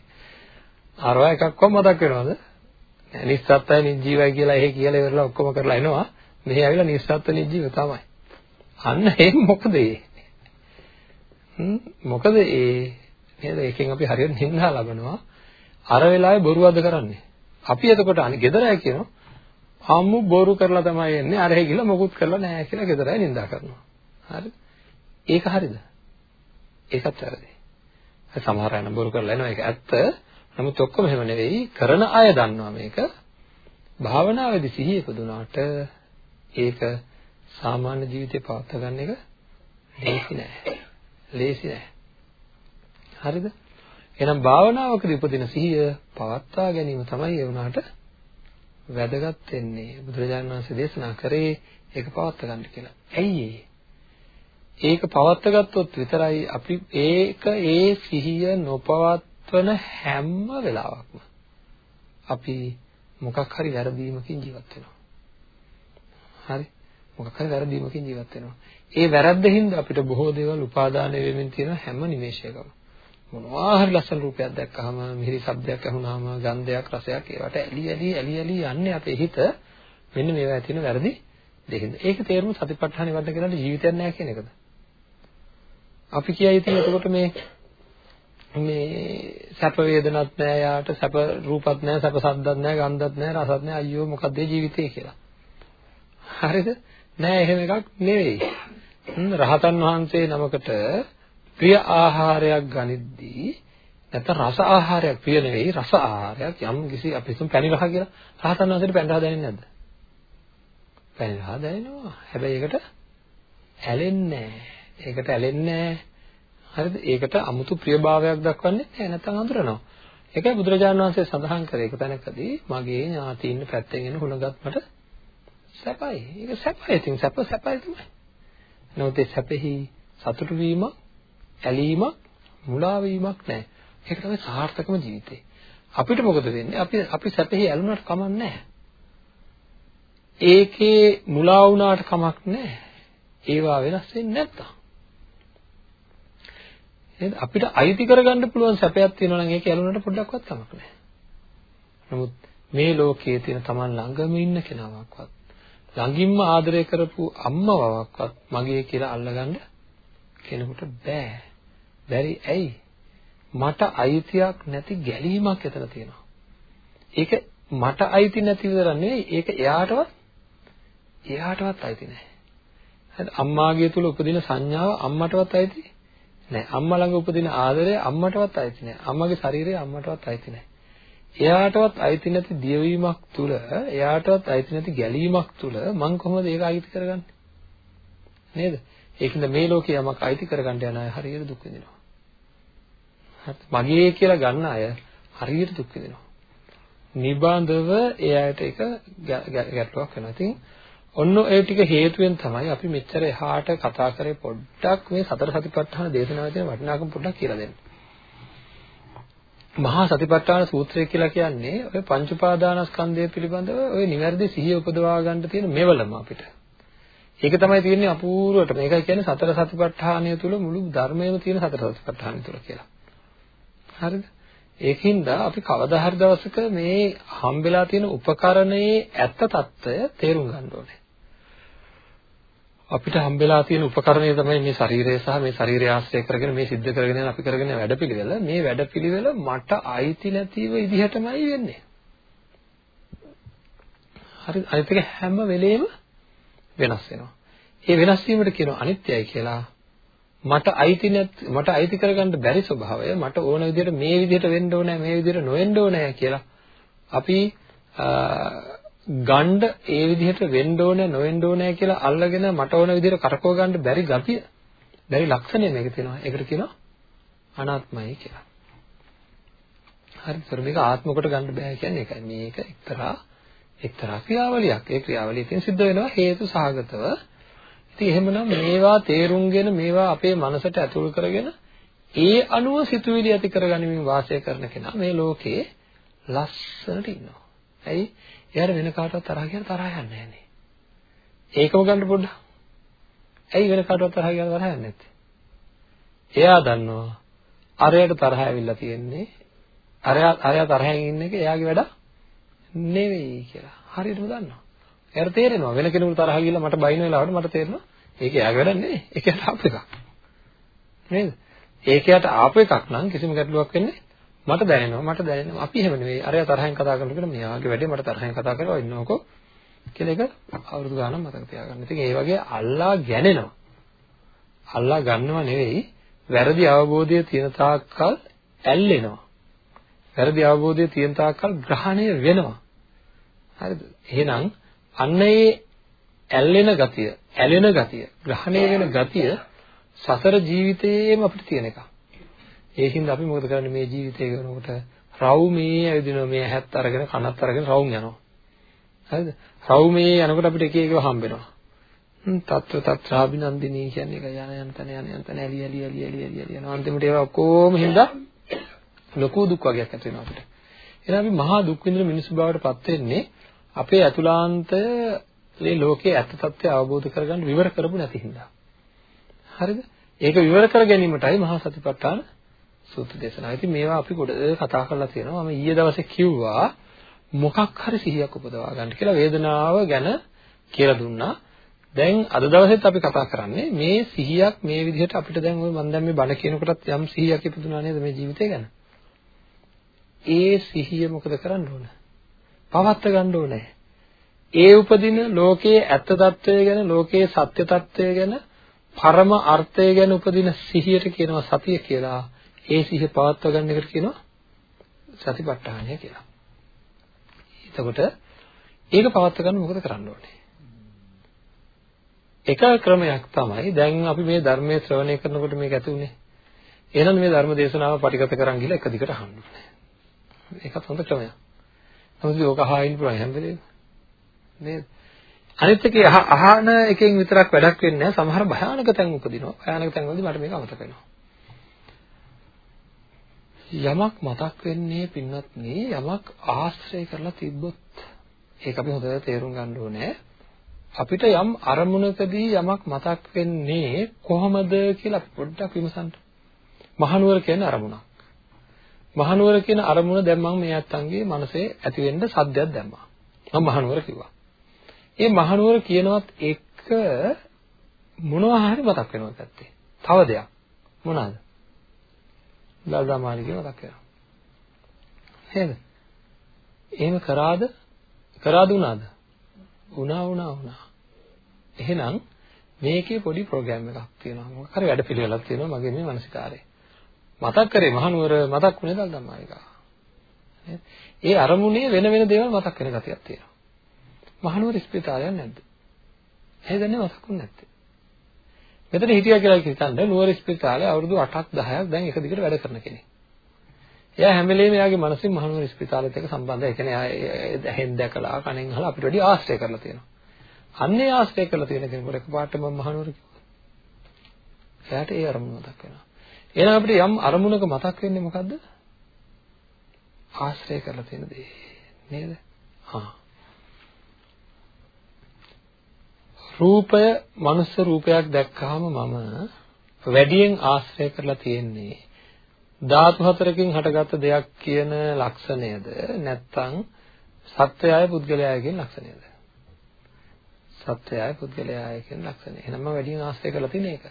අරවා එකක්වත් මතක් වෙනවද? නිස්සත්තයි නිජීවයි කියලා එහෙ කියලා ඉවරලා ඔක්කොම කරලා එනවා. මෙහි ඇවිල්ලා නිස්සත්ත නිජීව තමයි. අන්න ඒ මොකද ඒ? මොකද ඒ? නේද? ඒකෙන් අපි හරියට නින්දා ලබනවා. අර වෙලාවේ බොරුවද කරන්නේ. අපි එතකොට අනේ ගෙදර අය කියනවා. අම්මු බොරු කරලා තමයි එන්නේ. අර හැගිලා මොකුත් කරලා නැහැ කියලා ගෙදර අය නින්දා කරනවා. හරිද ඒක හරිද? ඒකත් වැරදි. සමහර අය නම් බොරු කරලා එනවා. ඒක ඇත්ත. නමුත් ඔක්කොම එහෙම නෙවෙයි. කරන අය දන්නවා මේක. භාවනාවේදී සිහිය ඉපදුනාට ඒක සාමාන්‍ය ජීවිතේ පවත්වා ගන්න එක ලේසි නෑ. ලේසි නෑ. හරිද? එහෙනම් භාවනාවකදී උපදින සිහිය පවත්වා ගැනීම තමයි ඒ වුණාට වැදගත් වෙන්නේ. බුදුරජාණන් වහන්සේ දේශනා කරේ ඒක පවත්වා ගන්න කියලා. ඇයි ඒක පවත්වා ගත්තොත් විතරයි අපි ඒක ඒ සිහිය නොපවත්වන හැම වෙලාවකම අපි මොකක් හරි වැරදීමකින් ජීවත් වෙනවා. හරි? මොකක් හරි වැරදීමකින් ජීවත් වෙනවා. ඒ වැරද්දින්ද අපිට බොහෝ දේවල් උපාදාන වෙමින් තියෙන හැම නිමේෂයකම මොනවා හරි ලස්සන රූපයක් දැක්කහම මිහිරි ශබ්දයක් ඇහුනහම ගන්ධයක් රසයක් ඒවට ඇලි ඇලි ඇලි ඇලි යන්නේ අපේ හිත මෙන්න මේවා තියෙන වැරදි දෙහිඳ. ඒක තේරුම සතිපට්ඨානෙ වඩන කෙනාට ජීවිතයක් නැහැ කියන එකද? අපි කියයි ඉතින් එතකොට මේ මේ සැප වේදනත් නැහැ යාට සැප රූපත් නැහැ සැප සද්දත් නැහැ ගන්ධත් නැහැ රසත් නැහැ අයියෝ මොකක්ද ජීවිතේ කියලා. හරිද? නෑ එහෙම එකක් නෙවෙයි. රහතන් වහන්සේ නමකට ප්‍රිය ආහාරයක් ගනිද්දී නැත්නම් රස ආහාරයක් ප්‍රිය නෙවෙයි රස ආහාරයක් යම් කිසි අපි හිතමු පැණි රහ කියලා රහතන් වහන්සේට පැණි රහ දැනෙන්නේ නැද්ද? පැණි රහ දැනෙනවා. හැබැයි ඒකට ඇලෙන්නේ නැහැ. ඒකට ඇලෙන්නේ නැහැ. හරිද? ඒකට 아무තු ප්‍රියභාවයක් දක්වන්නේ නැහැ නැත්නම් අඳුරනවා. ඒකයි බුදුරජාණන් වහන්සේ සඳහන් කරේ එක තැනකදී මගේ ඥාතීන් පැත්තෙන් එන හුලඟත් මට සැපයි. ඒක සැපයි. ඉතින් සැප සැපයි තමයි. නමුත් ඒ සැපෙහි සතුටු වීම, ඇලීමක්, මුලා වීමක් නැහැ. ඒක තමයි සාර්ථකම ජීවිතේ. අපිට මොකද වෙන්නේ? අපි අපි සැපෙහි ඇලුනට කමක් නැහැ. ඒකේ මුලා වුණාට කමක් නැහැ. ඒවා වෙනස් වෙන්නේ නැත්තම්. නේද? අපිට අයිති කරගන්න පුළුවන් සැපයක් තියෙනවා නම් ඒක ඇලුනට පොඩ්ඩක්වත් කමක් නැහැ. නමුත් මේ ලෝකයේ තියෙන Taman ළඟම ඉන්න කෙනාවක්වත් ළඟින්ම ආදරය කරපු අම්මවක්වත් මගේ කියලා අල්ලගන්න කෙනෙකුට බෑ. බැරි ඇයි? මට අයිතියක් නැති ගැලීමක් එතන තියෙනවා. ඒක මට අයිති නැති විතර නෙවෙයි ඒක එයාටවත් එයාටවත් අයිති නැහැ. හරි අම්මාගේ තුල උපදින සංඥාව අම්මටවත් අයිති නැහැ. අම්මා ළඟ උපදින ආදරය අම්මටවත් අයිති නැහැ. අම්මගේ ශරීරය අම්මටවත් අයිති නැහැ. එයාටවත් අයිති නැති දියවීමක් තුල එයාටවත් අයිති නැති ගැලීමක් තුල මං කොහොමද ඒක අයිති කරගන්නේ නේද ඒකින්ද මේ ලෝකේ යමක් අයිති කරගන්න යන අය හරියට දුක් විඳිනවා මගේ කියලා ගන්න අය හරියට දුක් විඳිනවා නිබඳව එයාට ඒක ගැටලුවක් වෙනවා ඉතින් ඔන්න ඒ ටික හේතුවෙන් තමයි අපි මෙච්චර එහාට කතා කරේ පොඩ්ඩක් මේ සතර සතිපට්ඨාන දේශනාවේ තියෙන වටිනාකම පොඩ්ඩක් කියලා දෙන්න. මහා සතිපට්ඨාන සූත්‍රය කියලා කියන්නේ ඔය පංච උපාදානස්කන්ධය පිළිබඳව ඔය නිවැරදි සිහිය උපදවා ගන්න තියෙන මෙවලම අපිට. ඒක තමයි තියෙන්නේ අපූර්වට. මේකයි කියන්නේ සතර සතිපට්ඨානය තුල මුළු ධර්මයේම තියෙන සතර සතිපට්ඨානය තුල කියලා. හරිද? ඒකින්ද අපි කවදා හරි දවසක මේ හම්බෙලා තියෙන උපකරණයේ ඇත්ත తত্ত্বය තේරුම් ගන්න ඕනේ. අපිට හම්බෙලා තියෙන උපකරණය තමයි මේ ශරීරය සහ මේ ශරීරය ආශ්‍රය කරගෙන මේ සිද්ධ කරගෙන අපි කරගෙන වැඩපිළිවෙල. මේ වැඩපිළිවෙල මට අයිති නැතිව ඉදිහටමයි වෙන්නේ. හරි අනිත් එක හැම වෙලේම වෙනස් වෙනවා. ඒ වෙනස් වීමට කියනවා අනිත්‍යයි කියලා. මට අයිති නැත් මට අයිති කරගන්න බැරි ස්වභාවය මට ඕන විදිහට මේ විදිහට වෙන්න ඕනේ මේ විදිහට නොවෙන්න ඕනේ කියලා අපි ගණ්ඩ ඒ විදිහට වෙන්න ඕනේ නොවෙන්න ඕනේ කියලා අල්ලගෙන මට ඕන විදිහට කරකව ගන්න බැරි ගතිය බැරි ලක්ෂණය මේක තියෙනවා. ඒකට කියනවා අනාත්මයි කියලා. හරිද සර් මේක ආත්ම කොට ගන්න බෑ කියන්නේ ඒකයි. මේක එක්තරා එක්තරා ක්‍රියාවලියක්. ඒ ක්‍රියාවලිය තියෙන සිද්ධ වෙනවා හේතු සහගතව ඉතින් එහෙමනම් මේවා තේරුම්ගෙන මේවා අපේ මනසට ඇතුල් කරගෙන ඒ අනුව සිතුවිලි ඇති කරගනිමින් වාසය කරන කෙනා මේ ලෝකේ ලස්සනට ඉන්නවා. ඇයි? එයාට වෙන කාටවත් තරහ කියන තරහ යන්නේ නැහැ ඒකම ගන්න පොඩ්ඩක්. ඇයි වෙන කාටවත් තරහ කියන තරහ යන්නේ නැත්තේ? එයා දන්නවා අරයට තරහ ඇවිල්ලා තියෙන්නේ අරයා අරයා තරහෙන් ඉන්න එක එයාගේ වැඩ නෙවෙයි කියලා. හරියටම දන්නවා. එයාට තේරෙනවා වෙන කෙනෙකුට තරහ ගිහලා මට බයින වෙලාවට මට තේරෙනවා ඒක එයාගේ වැඩක් නෙවෙයි. ඒකයට ආපු එකක්. නේද? ඒකයට ආපු එකක් නම් කිසිම ගැටලුවක් වෙන්නේ මට දැනෙනවා මට දැනෙනවා අපි එහෙම නෙවෙයි අරයා තරහෙන් කතා කරනකොට මෙයාගේ වැඩේ මට තරහෙන් කතා කරලා ඉන්නකො කියලා එක අවුරුදු ගානක් මතක තියාගන්න. ඉතින් ඒ වගේ අල්ලා ගැනෙනවා. අල්ලා ගන්නව නෙවෙයි වැරදි අවබෝධය තියෙන තාක්කල් ඇල්ලෙනවා. වැරදි අවබෝධය තියෙන තාක්කල් ග්‍රහණය වෙනවා. හරිද? එහෙනම් අන්න ඒ ඇල්ලෙන ගතිය, ඇලෙන ගතිය, ග්‍රහණය වෙන ගතිය සසර ජීවිතයේම අපිට තියෙන එකක්. ඒකින්ද අපි මොකද කරන්නේ මේ ජීවිතය කරනකොට රවුමේ ඇවිදිනවා මේ හැත් අරගෙන කනත් අරගෙන රවුම් යනවා. හරිද? රවුමේ යනකොට අපිට එක එකව හම්බෙනවා. තත්ත්ව තත්‍රාභිනන්දිනී කියන්නේ එක යන යන තන යන යන තන ඇලි ඇලි ඇලි ඇලි ඇලි ඇලි යනවා. අන්තිමට ඒවා ඔක්කොම හින්දා ලොකු දුක් වගේක් ඇති වෙනවා අපිට. එහෙනම් අපි මහා දුක් විඳින මිනිස්සු බවට පත් වෙන්නේ අපේ අතුලාන්තයේ ලෝකයේ ඇත්ත తත්ත්වය අවබෝධ කරගන්න විවර කරපු නැති හින්දා. හරිද? ඒක විවර කර ගැනීමටයි මහා සතිපට්ඨාන සූත්‍ර දේශනාව. ඉතින් මේවා අපි ගොඩ කතා කරලා තියෙනවා. මම ඊයේ දවසේ කිව්වා මොකක් හරි සිහියක් උපදවා ගන්න කියලා වේදනාව ගැන කියලා දුන්නා. දැන් අද දවසෙත් අපි කතා කරන්නේ මේ සිහියක් මේ විදිහට අපිට දැන් ওই මම දැන් මේ බණ කියනකොටත් යම් සිහියක් ඉපදුනා නේද මේ ජීවිතය ගැන. ඒ සිහිය මොකද කරන්න ඕන? පවත්ත ගන්න ඕනේ. ඒ උපදින ලෝකයේ ඇත්ත తත්වය ගැන ලෝකයේ සත්‍ය తත්වය ගැන පරම අර්ථය ගැන උපදින සිහියට කියනවා සතිය කියලා. ඒ සිහිය පවත්වා ගන්න එකට කියනවා සතිපට්ඨානය කියලා. එතකොට ඒක පවත්වා ගන්න මොකද කරන්න ඕනේ? එක ක්‍රමයක් තමයි දැන් අපි මේ ධර්මයේ ශ්‍රවණය කරනකොට මේක ඇති උනේ. එහෙනම් මේ ධර්ම දේශනාව පටිගත කරන් ගිහලා එක දිගට අහන්න ඕනේ. ඒකත් හොඳ ක්‍රමයක්. නමුත් ඒක අහහින් පුළුවන් හැම වෙලේම. නේද? අනිත් එකේ අහන එකෙන් විතරක් වැඩක් වෙන්නේ නැහැ. සමහර භයානක තැන් උපදිනවා. භයානක තැන් වලදී මට මේක අමතක වෙනවා. යමක් මතක් වෙන්නේ පින්වත්නි යමක් ආශ්‍රය කරලා තිබ්බොත් ඒක අපි හොඳට තේරුම් ගන්න ඕනේ අපිට යම් අරමුණකදී යමක් මතක් වෙන්නේ කොහොමද කියලා පොඩ්ඩක් විමසන්න මහනුවර කියන අරමුණක් මහනුවර කියන අරමුණ දැන් මම මේ අත්තන්ගේ මනසේ ඇති වෙන්න සද්දයක් දැම්මා මම මහනුවර කිව්වා ඒ මහනුවර කියනවත් එක මොනවා හරි මතක් වෙනවා පැත්තේ තව දෙයක් මොනවාද දල්දා මාලිගය මතක් වෙනවා. නේද? එහෙම කරාද? කරාද උනාද? උනා උනා උනා. එහෙනම් මේකේ පොඩි ප්‍රෝග්‍රෑම් එකක් තියෙනවා. මොකක් හරි වැඩ පිළිවෙලක් තියෙනවා මගේ මේ මානසිකාරේ. මතක් කරේ මහනුවර මතක් වුණේ දල්දා මාලිගා. ඒ අරමුණේ වෙන වෙන දේවල් මතක් වෙන ගතියක් තියෙනවා. මහනුවර ස්පිතාලයක් නැද්ද? එහෙද මතකුන්නේ නැත්තේ. මෙතන හිටියා කියලා හිතන්න නුවර ස්පිරිතාලේ අවුරුදු 8ක් 10ක් දැන් එක දිගට වැඩ කරන කෙනෙක්. එයා හැම වෙලේම එයාගේ මනසින් මහනුවර ස්පිරිතාලෙත් එක්ක සම්බන්ධයි. ඒ කියන්නේ එයා හෙන් දැකලා කණෙන් අහලා අපිට වැඩි ආශ්‍රය කරලා තියෙනවා. අන්නේ ආශ්‍රය කරලා තියෙන කෙනෙකුට එකපාරට මම මහනුවර කිව්වා. එයාට ඒ අරමුණ මතක් වෙනවා. එහෙනම් අපිට යම් අරමුණක මතක් වෙන්නේ මොකද්ද? ආශ්‍රය කරලා තියෙන දේ නේද? හා රූපය මනුස්ස රූපයක් දැක්කහම මම වැඩියෙන් ආශ්‍රය කරලා තියෙන්නේ ධාතු හතරකින් හටගත්ත දෙයක් කියන ලක්ෂණයද නැත්නම් සත්‍යයය පුද්ගලයාගේ ලක්ෂණයද සත්‍යයයි පුද්ගලයායි කියන ලක්ෂණය. එහෙනම් මම වැඩියෙන් ආශ්‍රය කරලා තියෙන එක.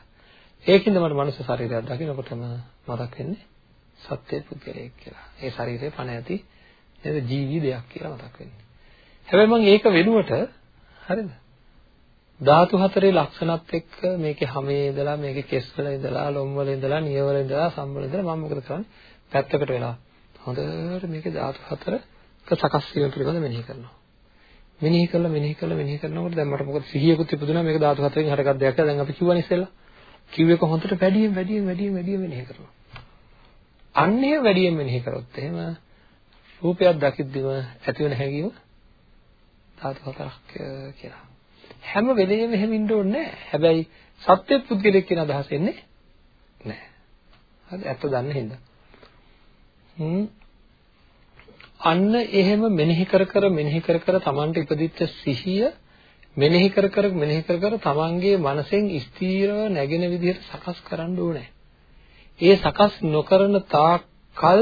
ඒකින්ද මට මනුස්ස ශරීරයක් දකිනකොටම මතක් වෙන්නේ සත්‍ය පුද්ගලයෙක් කියලා. ඒ ශරීරේ පණ ඇති නේද ජීවි දෙයක් කියලා මතක් වෙන්නේ. හැබැයි මම ඒක වෙනුවට හරිද? ධාතු හතරේ ලක්ෂණත් එක්ක මේකේ හැමේ ඉඳලා මේකේ කෙස් වල ඉඳලා ලොම් වල ඉඳලා නිය වල ඉඳලා සම් වල ඉඳලා මම මොකද කරන්නේ? පැත්තකට වෙලා හොඳට මේකේ ධාතු හතරක සකස් වීම පිළිබඳව මෙනෙහි කරනවා. මෙනෙහි කළා මෙනෙහි කළා මෙනෙහි කරනකොට දැන් මට මොකද සිහියකුත් ඉපදුනා මේක ධාතු හතරෙන් හටගත් දෙයක් කියලා දැන් අපි කිව්වනේ ඉස්සෙල්ලා. කිව් එක හොඳට වැඩියෙන් වැඩියෙන් වැඩියෙන් වැඩියෙන් මෙනෙහි කරනවා. අන්නේ වැඩියෙන් මෙනෙහි කරොත් එහෙම රූපයක් දකිද්දිම ඇති වෙන හැඟීම ධාතු හතරක් කියලා. හැම වෙලෙම එහෙම ඉන්න ඕනේ නැහැ. හැබැයි සත්‍ය පුද්ගලෙක් කියන අදහස එන්නේ නැහැ. හරි ඇත්ත දන්න හින්දා. හ්ම් අන්න එහෙම මෙනෙහි කර කර මෙනෙහි කර කර Tamanට ඉපදිච්ච සිහිය මෙනෙහි කර කර මෙනෙහි කර කර Tamanගේ මනසෙන් ස්ථීරව නැගෙන විදිහට සකස් කරන්න ඕනේ. ඒ සකස් නොකරන තාක්කල්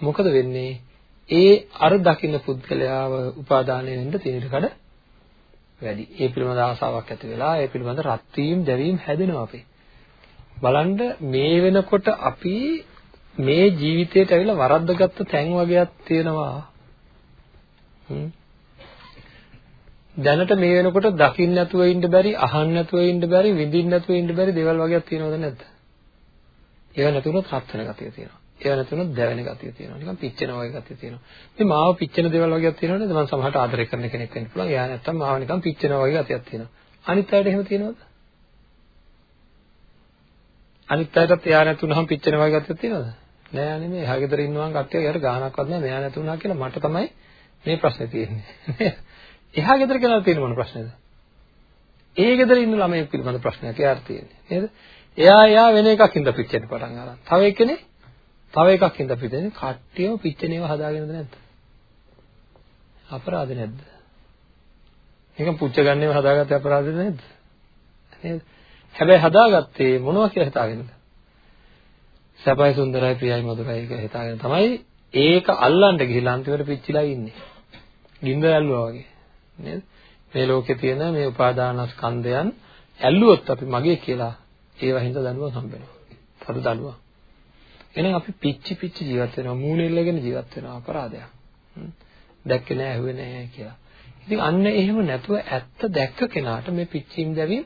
මොකද වෙන්නේ? ඒ අර දකින්න පුද්ගලයාව උපාදානය වෙන්න තියෙනකඩ වැඩි. ඒ පිළිබඳ ආසාවක් ඇති වෙලා ඒ පිළිබඳ රත් වීම දැවීම හැදෙනවා අපේ. බලන්න මේ වෙනකොට අපි මේ ජීවිතේට ඇවිල්ලා වරද්දගත්ත තැන් වගේක් තියෙනවා. දැනට මේ වෙනකොට දකින්න නැතුව ඉන්න බැරි, අහන්න නැතුව ඉන්න බැරි, විඳින්න නැතුව ඉන්න බැරි දේවල් වගේක් තියෙනවද නැද්ද? ඒව නැතුනොත් රත් වෙන ගතිය තියෙනවා. ඒව නැතුනොත් දැවෙන ගතිය තියෙනවා. නිකන් පිච්චෙන වගේ ගතිය තියෙනවා. මේ මාව පිච්චෙන දේවල් වගේක් තියෙනවද? මම සමහරට ආදරය කරන කෙනෙක් වෙන්න පුළුවන්. එයා නැත්තම් මාව නිකන් පිච්චෙන වගේ ගතියක් තියෙනවා. අනිත් අයට එහෙම තියෙනවද? අනිත් අයටත් එයා නැතුනහම පිච්චෙන වගේ ගතියක් තියෙනවද? නෑ නෙමෙයි. එහා ගෙදර ඉන්නවා කට්ටිය යාට ගානක්වත් නෑ. මෙයා නැතුණා කියලා මට තමයි මේ ප්‍රශ්නේ තියෙන්නේ. එහා ගෙදර කෙනාට තියෙන මොන ප්‍රශ්නේද? ඒ ගෙදර ඉන්න ළමයෙක් පිළිබඳ ප්‍රශ්නයක් එයාට තියෙන්නේ. නේද? එයා එයා වෙන එකක් හින්දා පිච්චෙන්න පටන් ගන්නවා. තව එක්කෙනේ තව එකක් හින්දා පිටෙන්නේ කට්ටියම පිච්චෙනේව හදාගෙනද නැද්ද? අපරාධ නැද්ද? මේක පුච්ච ගන්නේව හදාගත්තේ අපරාධ නැද්ද? නේද? හැබැයි හදාගත්තේ මොනවා කියලා හිතාගෙනද? සැපයි සුන්දරයි ප්‍රියයි මధుරයි කියලා හිතාගෙන තමයි ඒක අල්ලන්න ගිහිල්ලා අන්තිමට පිච්චිලා ඉන්නේ. ගින්දර ඇල්ලුවා වගේ. නේද? මේ ලෝකේ තියෙන මේ උපාදානස්කන්ධයන් ඇල්ලුවොත් අපි මගේ කියලා ඒව හින්දා දඬුවම් හම්බෙනවා. තද දඬුවම්. එහෙනම් අපි පිච්චි පිච්චි ජීවත් වෙනවා මූණෙල්ලගෙන ජීවත් වෙනවා අපරාධයක්. දැක්කේ නෑ ඇහුවේ නෑ කියලා. ඉතින් අන්න එහෙම නැතුව ඇත්ත දැක්ක කෙනාට මේ පිච්චීම් දැවීම්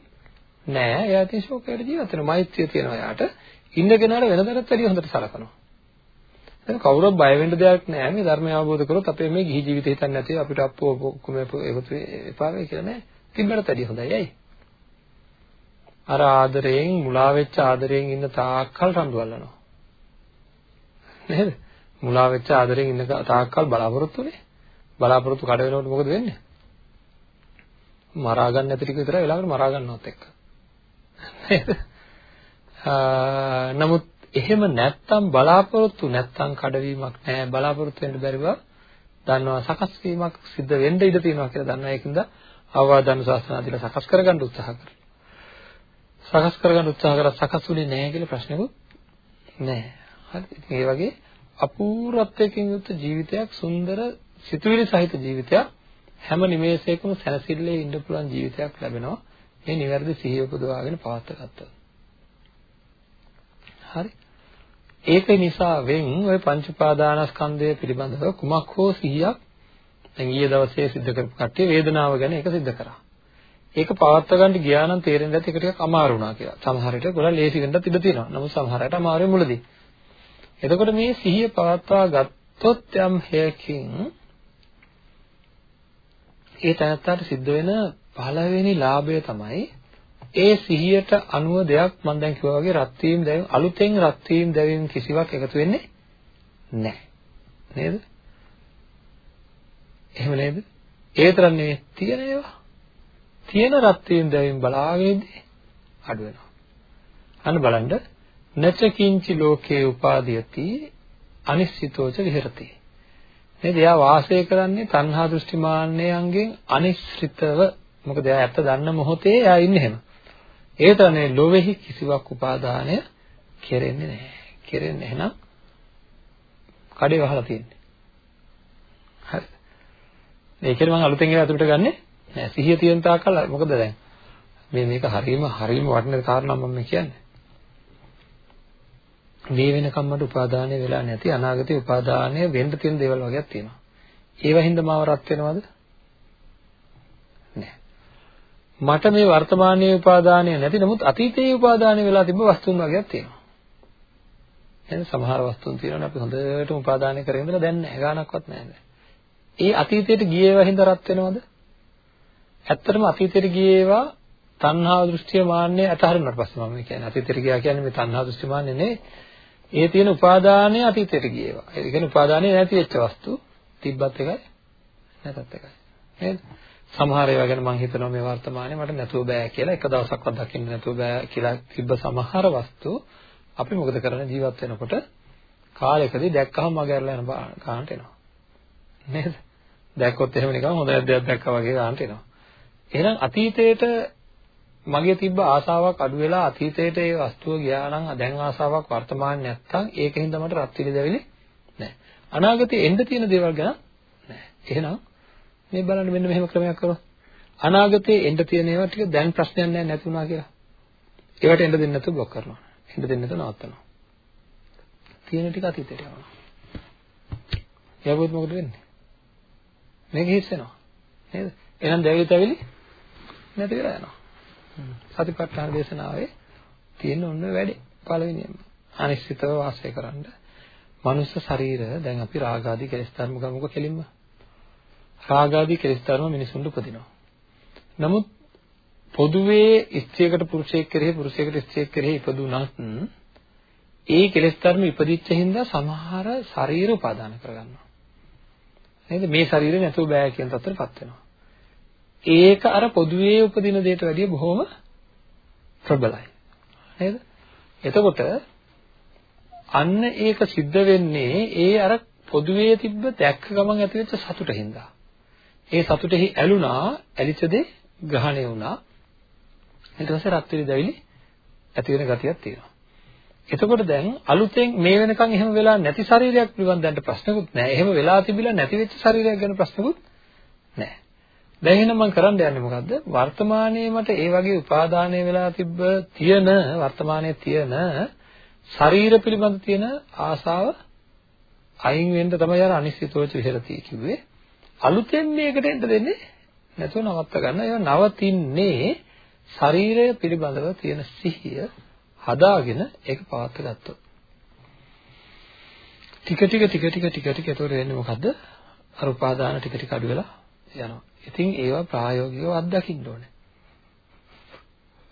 නෑ. එයා ඉතින් ශෝකයට ජීවත් වෙනවා. මෛත්‍රිය තියෙනවා එයාට. ඉන්න කෙනාට වෙනදටත් වැඩිය හොඳට සලකනවා. දැන් කවුරුත් බය වෙන්න දෙයක් නෑ මේ ධර්මය අවබෝධ කරොත් අපේ මේ ගිහි ජීවිතය හිතන්නේ නැතිව අපිට අප්පෝ ඔක්කොම එකතු එපා වෙයි කියලා නෑ. තිබ්බට වැඩිය හොඳයි. ඇයි? අර ආදරයෙන් මුලා වෙච්ච ආදරයෙන් ඉන්න තාක්කල් රණ්ඩු අල්ලනවා. නේද? මුලා වෙච්ච ආදරෙන් ඉන්න තාක්කල් බලාපොරොත්තුනේ. බලාපොරොත්තු කඩ වෙනකොට මොකද වෙන්නේ? මරා ගන්න නැති ටික විතරයි වෙලාවකට මරා ගන්නවත් එක්ක. නේද? නමුත් එහෙම නැත්තම් බලාපොරොත්තු නැත්තම් කඩවීමක් නැහැ. බලාපොරොත්තු වෙන්න බැරිව දන්නවා සකස් වීමක් සිද්ධ වෙන්න ඉඩ තියෙනවා කියලා දන්නා ඒකින්ද අවවාදන ශාස්ත්‍රනාදීලා සකස් කරගන්න උත්සාහ කරනවා. සකස් කරගන්න උත්සාහ කරා සකස් වුණේ නැහැ කියලා ප්‍රශ්නකුත් නැහැ. හරි. ඉතින් ඒ වගේ අපූර්වත්වයකින් යුක්ත ජීවිතයක් සුන්දර සිතුවිලි සහිත ජීවිතයක් හැම නිමේෂයකම සැනසෙල්ලේ ඉන්න පුළුවන් ජීවිතයක් ලැබෙනවා. මේ නිවැරදි සිහිය උපදවාගෙන පවත්වාගත්තොත්. හරි. ඒක නිසා වෙන් ওই පංච උපාදානස්කන්ධය පිළිබඳව කුමක් හෝ සිහියක් දැන් ඊයේ දවසේ සිද්ධ කරපු කට්ටිය වේදනාව ගැන ඒක සිද්ධ කරා. ඒක පවත්වා ගන්න ගියා නම් තේරෙන්නේ නැති එක ටිකක් අමාරු වුණා කියලා. සමහර විට ගොඩක් ලේසි වෙන්නත් ඉඩ තියෙනවා. නමුත් සමහර අයට අමාරුයි මුලදී. එතකොට මේ සිහිය පවත්වා ගත්තොත් යම් හේකින් ඒ තැනත්තාට සිද්ධ වෙන පළවෙනි ලාභය තමයි ඒ සිහියට අනුව දෙයක් මම දැන් කිව්වා වගේ රත් වීම දැවීම අලුතෙන් රත් වීම දැවීම කිසිවක් එකතු වෙන්නේ නැහැ. නේද? එහෙම නේද? ඒ තරම් නෙවෙයි තියෙන ඒවා. තියෙන රත් වීම දැවීම බලාගෙන ඉඳි අඩු වෙනවා. අන්න බලන්න නච කිංචි ලෝකේ උපාදීයති අනිශ්චිතෝච විහෙරති. නේද? එයා වාසය කරන්නේ තණ්හා දෘෂ්ටි මාන්නයන්ගෙන් අනිශ්චිතව. මොකද එයා ඇත්ත දන්න මොහොතේ එයා ඉන්නේ එහෙම. ඒ තමයි ලෝවෙහි කිසිවක් උපාදානය කෙරෙන්නේ නැහැ. කෙරෙන්නේ එහෙනම් කඩේ වහලා තියෙන්නේ. හරි. මේකේ මම අලුතෙන් ඒවා අතුරට ගන්නෙ නෑ සිහිය තියෙන තාක්කල් මොකද දැන්? මේ මේක හරීම හරීම වටින කාරණා මම කියන්නේ. මේ වෙනකම් මට උපාදානය වෙලා නැති අනාගතේ උපාදානය වෙන්න තියෙන දේවල් වගේක් තියෙනවා. ඒවා හින්දා මාව රත් වෙනවද නෑ මට මේ වර්තමානයේ උපාදානය නැති නමුත් අතීතයේ උපාදානය වෙලා තිබ්බ වස්තුන් වගේක් තියෙනවා. එහෙනම් සමහර වස්තුන් තියෙනවා අපි හොඳටම උපාදානය කරගෙන ඉඳලා දැන් නැහැ ගානක්වත් නැහැ ඒ අතීතයට ගියේ ඒවා හින්දා රත් වෙනවද? ඇත්තටම අතීතයට ගියේ ඒවා තණ්හා දෘෂ්ටිය මාන්නය අතහරිනාට පස්සේ මම කියන්නේ. අතීතයට ගියා කියන්නේ මේ තණ්හා දෘෂ්ටි මාන්නය නේ ඒ තියෙන උපාදානය අතීතයට ගිය ඒවා. ඒ කියන්නේ උපාදානය නැති වෙච්ච වස්තු තිබ්බත් එකයි නැතත් එකයි. නේද? සමහර ඒවා ගැන මම හිතනවා මේ වර්තමානයේ මට නැතුව බෑ කියලා එක දවසක්වත් දකින්න නැතුව බෑ කියලා තිබ්බ සමහර වස්තු අපි මොකද කරන්නේ ජීවත් වෙනකොට කාලයකදී දැක්කහම මගේ අරලා යන ගන්නට එනවා. නේද? දැක්කොත් එහෙම නිකන් හොඳ දෙයක් දැක්කා වගේ ගන්නට එනවා. එහෙනම් අතීතයේට මගේ තිබ්බ ආසාවක් අඩු වෙලා අතීතයට ඒ වස්තුව ගියා නම් දැන් ආසාවක් වර්තමාන නැත්තම් ඒකින් තමයි රත් පිළිදෙවිලි නැහැ. අනාගතේ එන්න තියෙන දේවල් ගැන නැහැ. එහෙනම් මේ බලන්න මෙන්න මෙහෙම ක්‍රමයක් කරමු. අනාගතේ එන්න තියෙන ඒවා ටික දැන් ප්‍රශ්නයක් නැහැ නැති වුණා කියලා. ඒවට එන්න දෙන්නේ නැතුව බ්ලොක් කරනවා. එන්න දෙන්නේ නැතුව නවත්තනවා. තියෙන ටික අතීතයට යනවා. යවුවොත් මොකද වෙන්නේ? මේක හිස්සෙනවා. නේද? එහෙනම් දැවිලි තැවිලි නැති වෙලා යනවා. සතිපට්ඨාන දේශනාවේ තියෙන ඔන්න වැඩේ පළවෙනියම අනිශ්චිතව වාසය කරන්න මනුස්ස ශරීර දැන් අපි රාගාදී කෙලෙස් ධර්ම ගමුක කෙලින්ම රාගාදී කෙලෙස් ධර්ම මිනිසුන්ට උපදිනවා නමුත් පොදුවේ ස්ත්‍රියකට පුරුෂයෙක් කෙරෙහි පුරුෂයෙකුට ස්ත්‍රියක් කෙරෙහි ඉපදුනත් ඒ කෙලෙස් ධර්ම ඉපදිච්ච හින්දා සමහර ශරීර උපාදාන කරගන්නවා නේද මේ ශරීරය නැතුව බෑ කියන තත්ත්වයටපත් වෙනවා ඒක අර පොදුවේ උපදින දෙයට වැඩිය බොහොම ප්‍රබලයි. නේද? එතකොට අන්න ඒක සිද්ධ වෙන්නේ ඒ අර පොදුවේ තිබ්බ දැක්ක ගමන් ඇතිවෙච්ච සතුටින්ද. ඒ සතුටෙහි ඇලුනා, ඇලිච්ච දේ ග්‍රහණය වුණා. ඊට පස්සේ රත්විලි දැවිලි ඇති වෙන ගතියක් තියෙනවා. එතකොට දැන් අලුතෙන් මේ වෙනකන් එහෙම වෙලා නැති ශරීරයක් පිළිබඳ දැන්ට ප්‍රශ්නකුත් නැහැ. එහෙම වෙලා තිබිලා නැති වෙච්ච ශරීරයක් ගැන ප්‍රශ්නකුත් නැහැ. දැන් එහෙනම් මම කරන්න යන්නේ මොකද්ද? වර්තමානයේ මට ඒ වගේ උපාදානය වෙලා තිබ්බ තියෙන වර්තමානයේ තියෙන ශරීර පිළිබඳ තියෙන ආසාව අයින් වෙන්න තමයි අර අනිශ්චිතෝච විහෙරති කිව්වේ. අලුතෙන් මේකට එන්න දෙන්නේ නැතුව නවත්ත ගන්න. ඒවා නවතින්නේ ශරීරය පිළිබඳව තියෙන සිහිය හදාගෙන ඒක පවත් ගත්තොත්. ටික ටික ටික ටික ටික ටික ඒතකොට වෙන්නේ මොකද්ද? අර උපාදාන ටික ටික අඩු වෙලා යනවා. ඉතින් ඒවා ප්‍රායෝගිකව අත්දකින්න ඕනේ.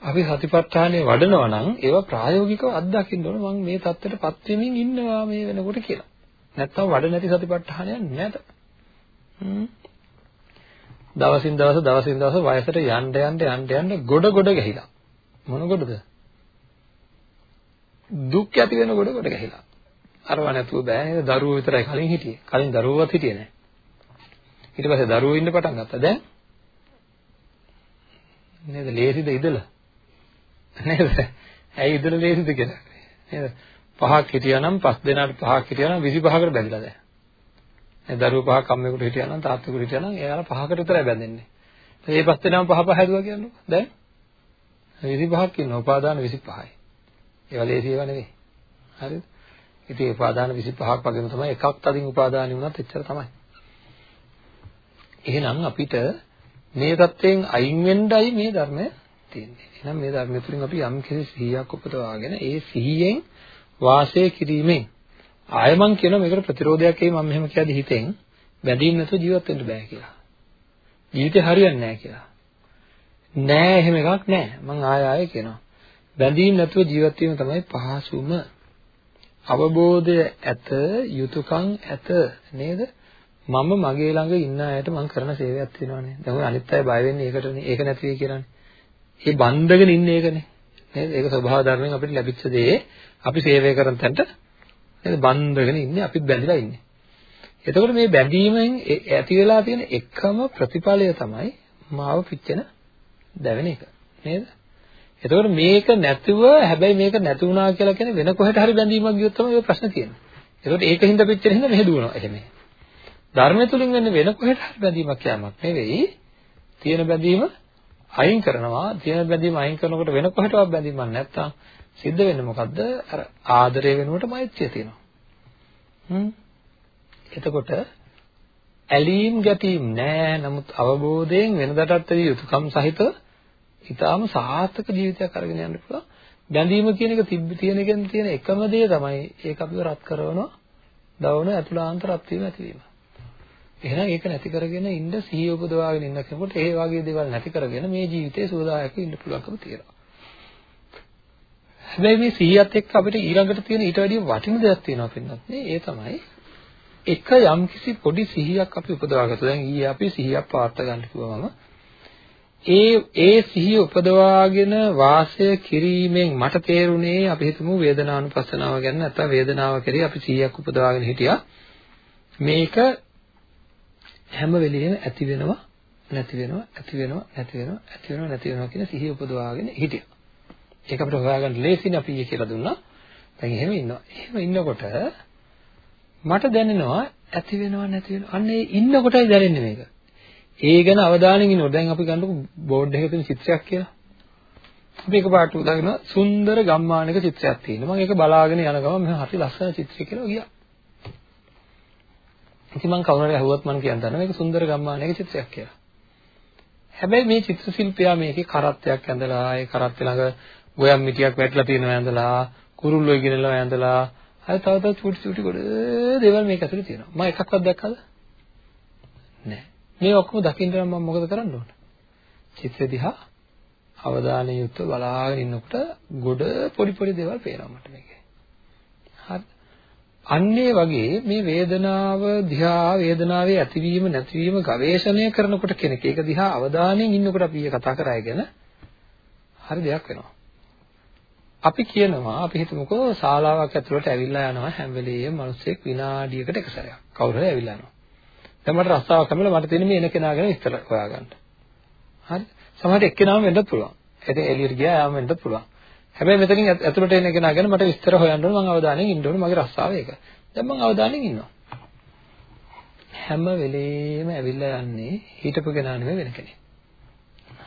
අපි සතිපට්ඨානය වඩනවා නම් ඒවා ප්‍රායෝගිකව අත්දකින්න ඕනේ මම මේ தත්ත්වයටපත් වෙමින් ඉන්නවා මේ වෙනකොට කියලා. නැත්තම් වඩ නැති සතිපට්ඨානයක් නැත. දවසින් දවස දවසින් දවස වයසට යන්න යන්න යන්න යන්න ගොඩ ගොඩ ගහිලා. මොන ගොඩද? දුක් ඇති වෙන ගොඩ ගොඩ ගහිලා. අරව නැතුව බෑ නේද? දරුවෝ විතරයි කලින් හිටියේ. කලින් දරුවෝවත් හිටියේ නෑ. ඊට පස්සේ දරුවෝ ඉන්න පටන් ගත්තා. දැන් නේද? ලේසිද ඉදලා? නේද? ඇයි ඉදලා ලේසිද කියලා? නේද? පහක් හිටියානම් පස් දෙනාට පහක් හිටියානම් 25කට බැඳිලා දැන්. ඒ දරුවෝ පහක් අම්මෙකුට හිටියානම් තාත්තෙකුට හිටියානම් එයාලා පහකට විතරයි බැඳෙන්නේ. ඒ පස් දෙනාම පහ පහ හැදුවා කියන්නේ දැන් 25ක් ඉන්නවා. උපාදාන 25යි. ඒවා ලේසි ඒවා නෙවෙයි. හරිද? ඉතින් උපාදාන 25ක් වගේම තමයි එකක් තදින් උපාදානි වුණත් එච්චර තමයි. එහෙනම් අපිට මේ தත්වයෙන් අයින් වෙන්නයි මේ ධර්මය තියෙන්නේ. එහෙනම් මේ ධර්මය තුළින් අපි යම් කිසි සිහියක් උපදවාගෙන ඒ සිහියෙන් වාසය කිරීමෙන් ආය මං කියනවා මේකට ප්‍රතිරෝධයක් එයි මම මෙහෙම කියද්දි හිතෙන් බැඳීම් නැතුව ජීවත් වෙන්න බෑ කියලා. ජීවිතේ හරියන්නේ නැහැ කියලා. නෑ එහෙම එකක් නෑ. මං ආය ආය කියනවා. බැඳීම් නැතුව ජීවත් වීම තමයි පහසුම. අවබෝධය ඇත, යුතුයකම් ඇත නේද? මම මගේ ළඟ ඉන්න අයට මම කරන සේවයක් තියෙනවානේ. දැන් ඔය අනිත් අය බය වෙන්නේ ඒකටනේ. ඒක නැති වෙයි කියලානේ. ඒ බන්ධගෙන ඉන්නේ ඒකනේ. නේද? ඒක ස්වභාව ධර්මයෙන් අපිට ලැබිච්ච දේ අපි සේවය කරන තැනට නේද බන්ධගෙන ඉන්නේ අපිත් බැඳිලා ඉන්නේ. එතකොට මේ බැඳීමෙන් ඇති වෙලා තියෙන එකම ප්‍රතිඵලය තමයි මාව පිච්චෙන දැවෙන එක. නේද? එතකොට මේක නැතුව හැබැයි මේක නැති වුණා කියලා කියන්නේ වෙන කොහෙට හරි බැඳීමක් ගියොත් තමයි ඔය ප්‍රශ්න තියෙන්නේ. එතකොට ඒකින්ද පිච්චෙන හින්දා මෙහෙ දුවනවා එහෙම. ධර්මය තුලින් වෙන්නේ වෙන කොහෙට හරි බැඳීමක් යamak නෙවෙයි තියෙන බැඳීම අයින් කරනවා. තියෙන බැඳීම අයින් කරනකොට වෙන කොහෙටවත් බැඳීමක් නැත්තම් සිද්ධ වෙන්නේ මොකද්ද? අර ආදරය වෙනුවට මෛත්‍රිය තියෙනවා. හ්ම්. එතකොට ඇලීම් ගැටීම් නෑ. නමුත් අවබෝධයෙන් වෙනදටත් වැඩි යුතුයකම් සහිතව ඊටාම සාර්ථක ජීවිතයක් අරගෙන යන්න පුළුවන්. බැඳීම කියන එක තිබ්බ තියෙන එකෙන් තියෙන එකම දේ තමයි ඒක අපිව රත් කරනවා. දවන ඇතුළාන්ත රත් වීම ඇතිවීම. එහෙනම් ඒක නැති කරගෙන ඉන්න සිහිය උපදවාගෙන ඉන්න කෙනෙකුට ඒ වගේ දේවල් නැති කරගෙන මේ ජීවිතේ සුවදායකව ඉන්න පුළුවන්කම තියෙනවා. හැබැයි මේ සිහියත් එක්ක අපිට ඊළඟට තියෙන ඊට වැඩිය වටින දෙයක් තියෙනවා පින්නත් නේ ඒ තමයි එක යම්කිසි පොඩි සිහියක් අපි උපදවාගත්තා. දැන් ඊයේ අපි සිහියක් පාත්ත ගන්න කිව්වම ඒ ඒ සිහිය උපදවාගෙන වාසය කිරීමෙන් මට තේරුනේ අපි හිතමු වේදනානුපස්සනාව ගැන නැත්නම් වේදනාව කෙරෙහි අපි සිහියක් උපදවාගෙන හිටියා. මේක හැම වෙලෙම ඇති වෙනවා නැති වෙනවා ඇති වෙනවා නැති වෙනවා ඇති වෙනවා නැති වෙනවා කියන සිහිය උපදවාගෙන හිටියා. ඒක අපිට හොයාගන්න ලේසිනේ අපි ඊයේ කියලා දුන්නා. දැන් එහෙම ඉන්නවා. එහෙම ඉන්නකොට මට දැනෙනවා ඇති වෙනවා නැති වෙනවා. අන්න ඒ ඉන්නකොටයි දැනෙන්නේ මේක. ඒ ගැන අවධානයෙන් ඉන්නකොට දැන් අපි ගන්නකො බෝඩ් එකේ තියෙන චිත්‍රයක් කියලා. අපි එකපාරට උදාගෙන සුන්දර ගම්මානක චිත්‍රයක් තියෙනවා. මම ඒක බලාගෙන යන ගමන් මම හරි ලස්සන චිත්‍රයක් කියලා ගියා. ඉතින් මම කවුරුහරි අහුවත් මම කියන්න දන්නවා මේක සුන්දර ගම්මානයක චිත්‍රයක් කියලා. හැබැයි මේ චිත්‍ර ශිල්පියා මේකේ කරත්තයක් ඇඳලා ඒ කරත්ත ළඟ ගොයම් මිටියක් වැටලා තියෙනවා ඇඳලා කුරුල්ලෝ ඉගෙනලා ඇඳලා අය තව තවත් චූටි චූටි කොට දේවල් මේක ඇතුලේ තියෙනවා. මම එකක්වත් දැක්කද? නෑ. මේ ඔක්කොම දකින්න නම් මම මොකද කරන්න ඕන? චිත්‍ර දිහා අවධානය යොත්ව බලාගෙන ඉන්නකොට ගොඩ පොඩි පොඩි දේවල් පේනවා මට මේකේ. හරි. අන්නේ වගේ මේ වේදනාව දිහා වේදනාවේ ඇතිවීම නැතිවීම ගවේෂණය කරනකොට කෙනෙක් ඒක දිහා අවධානයෙන් ඉන්නකොට අපි කතා කරා ගැන හරි දෙයක් වෙනවා. අපි කියනවා අපි හිතමුකෝ ශාලාවක් ඇතුළට ඇවිල්ලා යනවා හැම වෙලෙම මිනිස්සෙක් විනාඩියකට එක සැරයක්. කවුරු හරි ඇවිල්ලා යනවා. දැන් මට රස්සාවක් හැමලා මට තියෙන මේ එන කෙනා ගැන විස්තර හොයාගන්න. හරි. සමහරට එක්කෙනාම වෙන්නත් පුළුවන්. ඉතින් එළියට ගියා යාම වෙන්නත් පුළුවන්. හැබැයි මෙතනින් ඇතුළට එන කෙනා ගැන මට විස්තර හොයන්න ඕන මම අවධානයෙන් ඉන්න ඕන මගේ රස්සාව ඒක. දැන් මම අවධානයෙන් ඉන්නවා. හැම වෙලෙම ඇවිල්ලා යන්නේ හිටපු කෙනා නෙමෙයි වෙන කෙනෙක්.